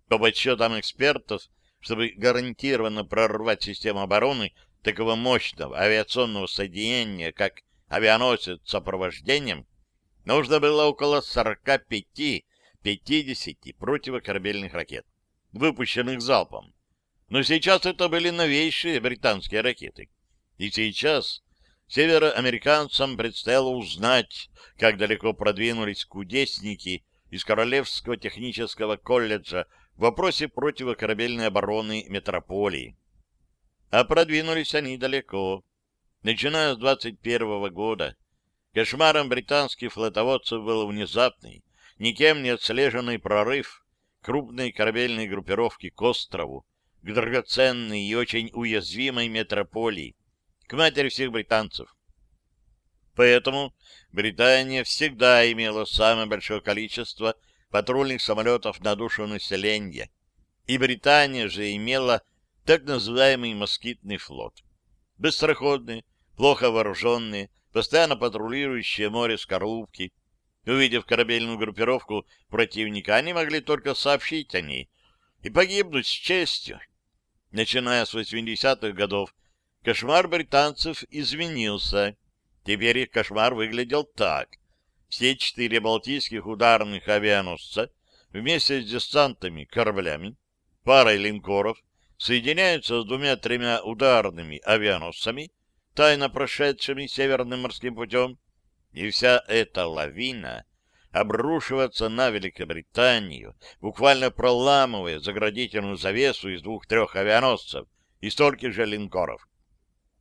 По подсчетам экспертов, чтобы гарантированно прорвать систему обороны такого мощного авиационного соединения, как авианосец с сопровождением, нужно было около 45-50 противокорабельных ракет, выпущенных залпом. Но сейчас это были новейшие британские ракеты. И сейчас североамериканцам предстояло узнать, как далеко продвинулись кудесники из Королевского технического колледжа в вопросе противокорабельной обороны метрополии. А продвинулись они далеко. Начиная с 21 года, кошмаром британских флотоводцев был внезапный, никем не отслеженный прорыв крупной корабельной группировки к острову, к драгоценной и очень уязвимой метрополии, к матери всех британцев. Поэтому Британия всегда имела самое большое количество патрульных самолетов на душу населения, и Британия же имела так называемый москитный флот. Быстроходный, плохо вооруженные, постоянно патрулирующие море скорлупки. Увидев корабельную группировку противника, они могли только сообщить о ней и погибнуть с честью. Начиная с 80-х годов, кошмар британцев изменился. Теперь их кошмар выглядел так. Все четыре балтийских ударных авианосца вместе с десантами кораблями, парой линкоров, соединяются с двумя-тремя ударными авианосцами тайно прошедшими Северным морским путем, и вся эта лавина обрушиваться на Великобританию, буквально проламывая заградительную завесу из двух-трех авианосцев и стольких же линкоров.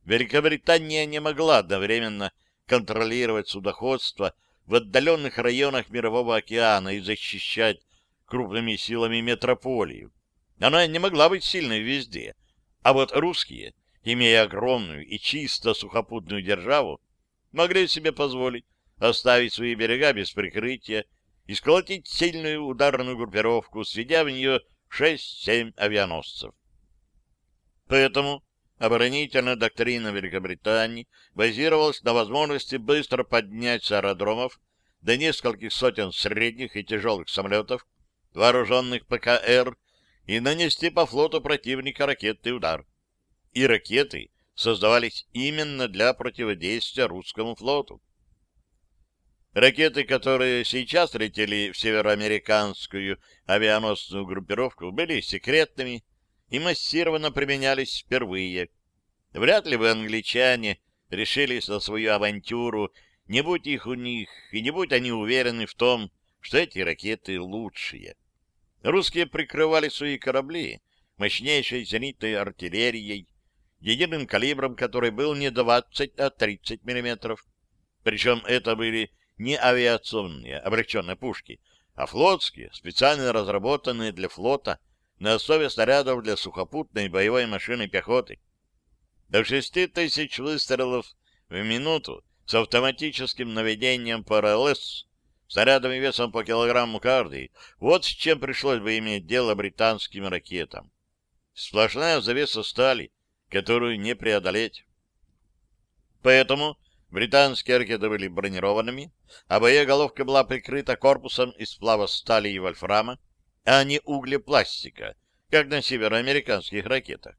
Великобритания не могла одновременно контролировать судоходство в отдаленных районах Мирового океана и защищать крупными силами метрополию. Она не могла быть сильной везде, а вот русские имея огромную и чисто сухопутную державу, могли себе позволить оставить свои берега без прикрытия и сколотить сильную ударную группировку, сведя в нее 6-7 авианосцев. Поэтому оборонительная доктрина Великобритании базировалась на возможности быстро поднять с аэродромов до нескольких сотен средних и тяжелых самолетов, вооруженных ПКР, и нанести по флоту противника ракетный удар и ракеты создавались именно для противодействия русскому флоту. Ракеты, которые сейчас летели в североамериканскую авианосную группировку, были секретными и массированно применялись впервые. Вряд ли бы англичане решились на свою авантюру, не будь их у них, и не будь они уверены в том, что эти ракеты лучшие. Русские прикрывали свои корабли мощнейшей зенитной артиллерией, единым калибром который был не 20, а 30 мм. Причем это были не авиационные облегченные пушки, а флотские, специально разработанные для флота на основе снарядов для сухопутной боевой машины пехоты. До шести тысяч выстрелов в минуту с автоматическим наведением по снарядами весом по килограмму каждый, вот с чем пришлось бы иметь дело британским ракетам. Сплошная завеса стали, которую не преодолеть. Поэтому британские ракеты были бронированными, а боеголовка была прикрыта корпусом из сплава стали и вольфрама, а не углепластика, как на североамериканских ракетах.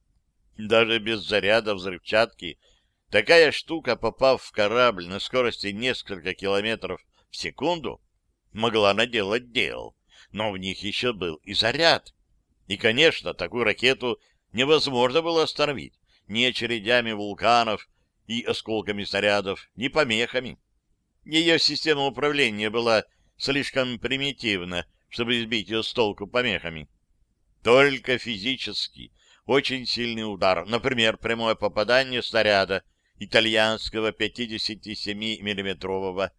Даже без заряда взрывчатки такая штука, попав в корабль на скорости несколько километров в секунду, могла наделать дел. Но в них еще был и заряд. И, конечно, такую ракету невозможно было остановить ни очередями вулканов и осколками снарядов, ни помехами. Ее система управления была слишком примитивна, чтобы избить ее с толку помехами. Только физически очень сильный удар, например, прямое попадание снаряда итальянского 57 миллиметрового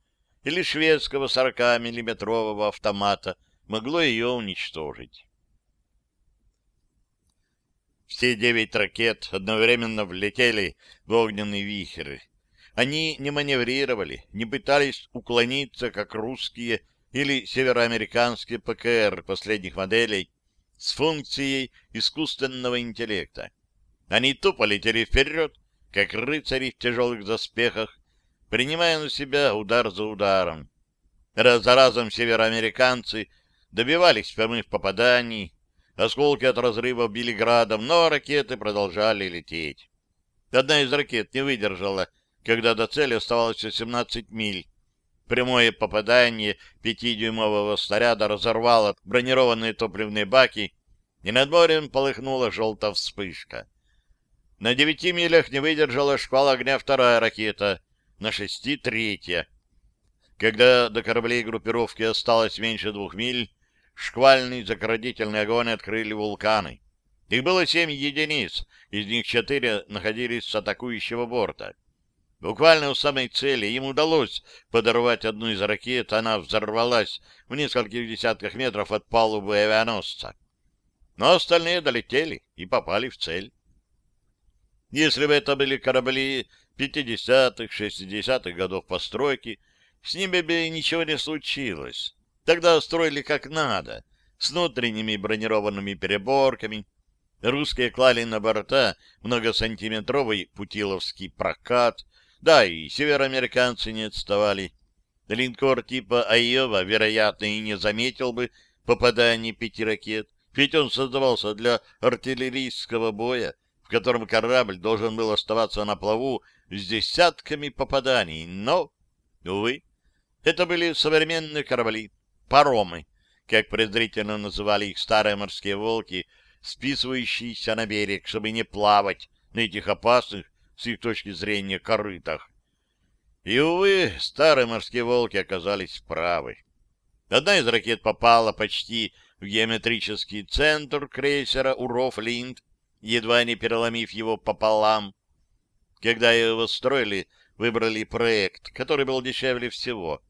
или шведского 40 миллиметрового автомата могло ее уничтожить. Все девять ракет одновременно влетели в огненный вихрь. Они не маневрировали, не пытались уклониться, как русские или североамериканские ПКР последних моделей с функцией искусственного интеллекта. Они тупо летели вперед, как рыцари в тяжелых доспехах, принимая на себя удар за ударом. Раз за разом североамериканцы добивались прямых попаданий, осколки от разрыва били градом, но ракеты продолжали лететь. Одна из ракет не выдержала, когда до цели оставалось 17 миль. Прямое попадание пятидюймового снаряда разорвало бронированные топливные баки, и над морем полыхнула желтая вспышка. На девяти милях не выдержала шквал огня вторая ракета — на шести третья. Когда до кораблей группировки осталось меньше двух миль, шквальный заградительный огонь открыли вулканы. Их было семь единиц, из них четыре находились с атакующего борта. Буквально у самой цели им удалось подорвать одну из ракет, она взорвалась в нескольких десятках метров от палубы авианосца. Но остальные долетели и попали в цель. Если бы это были корабли 50-х, 60-х годов постройки, с ними бы ничего не случилось. Тогда строили как надо, с внутренними бронированными переборками. Русские клали на борта многосантиметровый путиловский прокат, да, и североамериканцы не отставали. Линкор типа «Айова», вероятно, и не заметил бы попадания пяти ракет, ведь он создавался для артиллерийского боя, в котором корабль должен был оставаться на плаву с десятками попаданий, но, увы, это были современные корабли, паромы, как презрительно называли их старые морские волки, списывающиеся на берег, чтобы не плавать на этих опасных, с их точки зрения, корытах. И, увы, старые морские волки оказались правы. Одна из ракет попала почти в геометрический центр крейсера «Уров-Линд», едва не переломив его пополам, когда его строили, выбрали проект, который был дешевле всего.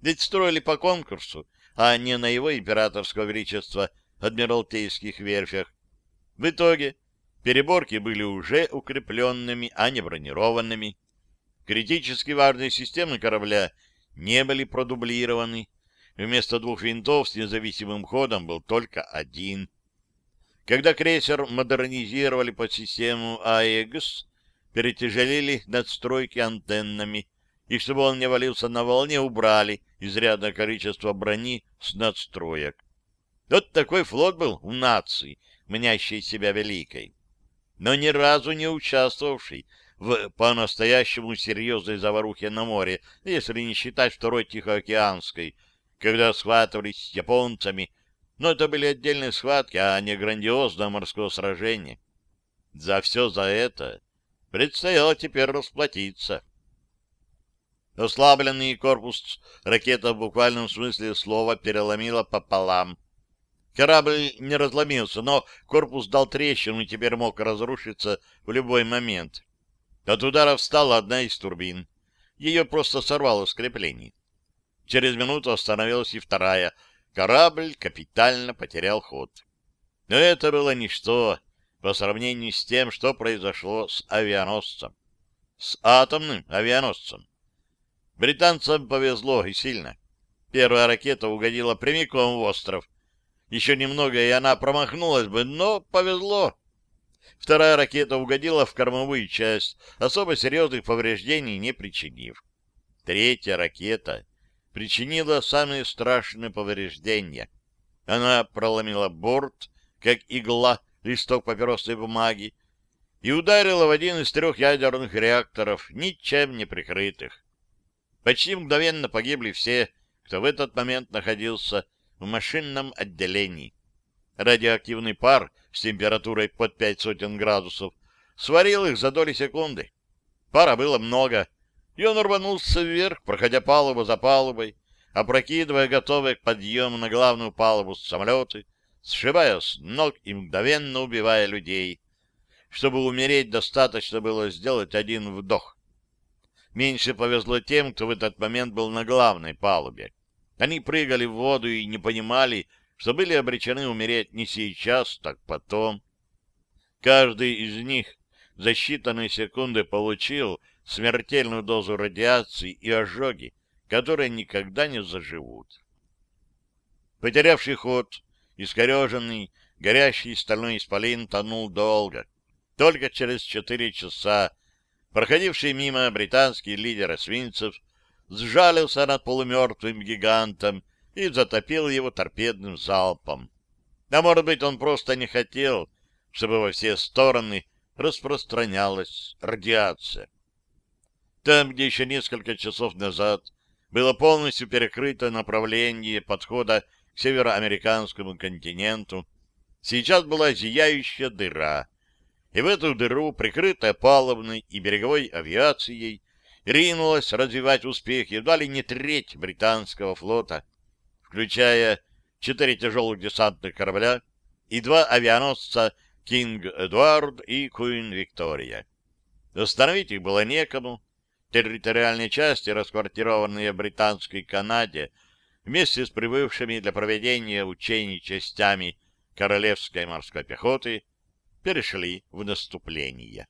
Ведь строили по конкурсу, а не на его императорского величества адмиралтейских верфях. В итоге переборки были уже укрепленными, а не бронированными. Критически важные системы корабля не были продублированы. Вместо двух винтов с независимым ходом был только один. Когда крейсер модернизировали под систему АЭГС, перетяжелили надстройки антеннами, и чтобы он не валился на волне, убрали изрядное количество брони с надстроек. Вот такой флот был у нации, мнящей себя великой, но ни разу не участвовавший в по-настоящему серьезной заварухе на море, если не считать Второй Тихоокеанской, когда схватывались с японцами, но это были отдельные схватки, а не грандиозное морское сражение. За все за это Предстояло теперь расплатиться. Ослабленный корпус ракета в буквальном смысле слова переломила пополам. Корабль не разломился, но корпус дал трещину и теперь мог разрушиться в любой момент. От удара встала одна из турбин. Ее просто сорвало с креплений. Через минуту остановилась и вторая. Корабль капитально потерял ход. Но это было ничто по сравнению с тем, что произошло с авианосцем. С атомным авианосцем. Британцам повезло и сильно. Первая ракета угодила прямиком в остров. Еще немного, и она промахнулась бы, но повезло. Вторая ракета угодила в кормовую часть, особо серьезных повреждений не причинив. Третья ракета причинила самые страшные повреждения. Она проломила борт, как игла, листок папиросной бумаги, и ударила в один из трех ядерных реакторов, ничем не прикрытых. Почти мгновенно погибли все, кто в этот момент находился в машинном отделении. Радиоактивный пар с температурой под пять сотен градусов сварил их за доли секунды. Пара было много, и он рванулся вверх, проходя палубу за палубой, опрокидывая готовые к подъему на главную палубу самолеты, сшибая с ног и мгновенно убивая людей. Чтобы умереть, достаточно было сделать один вдох. Меньше повезло тем, кто в этот момент был на главной палубе. Они прыгали в воду и не понимали, что были обречены умереть не сейчас, так потом. Каждый из них за считанные секунды получил смертельную дозу радиации и ожоги, которые никогда не заживут. Потерявший ход, искореженный, горящий стальной исполин тонул долго. Только через четыре часа проходивший мимо британский лидер эсминцев сжалился над полумертвым гигантом и затопил его торпедным залпом. А может быть, он просто не хотел, чтобы во все стороны распространялась радиация. Там, где еще несколько часов назад было полностью перекрыто направление подхода к североамериканскому континенту, сейчас была зияющая дыра, и в эту дыру, прикрытая палубной и береговой авиацией, ринулась развивать успехи едва ли не треть британского флота, включая четыре тяжелых десантных корабля и два авианосца «Кинг Эдуард» и «Куин Виктория». Остановить их было некому. Территориальные части, расквартированные в Британской Канаде, вместе с прибывшими для проведения учений частями Королевской морской пехоты, перешли в наступление.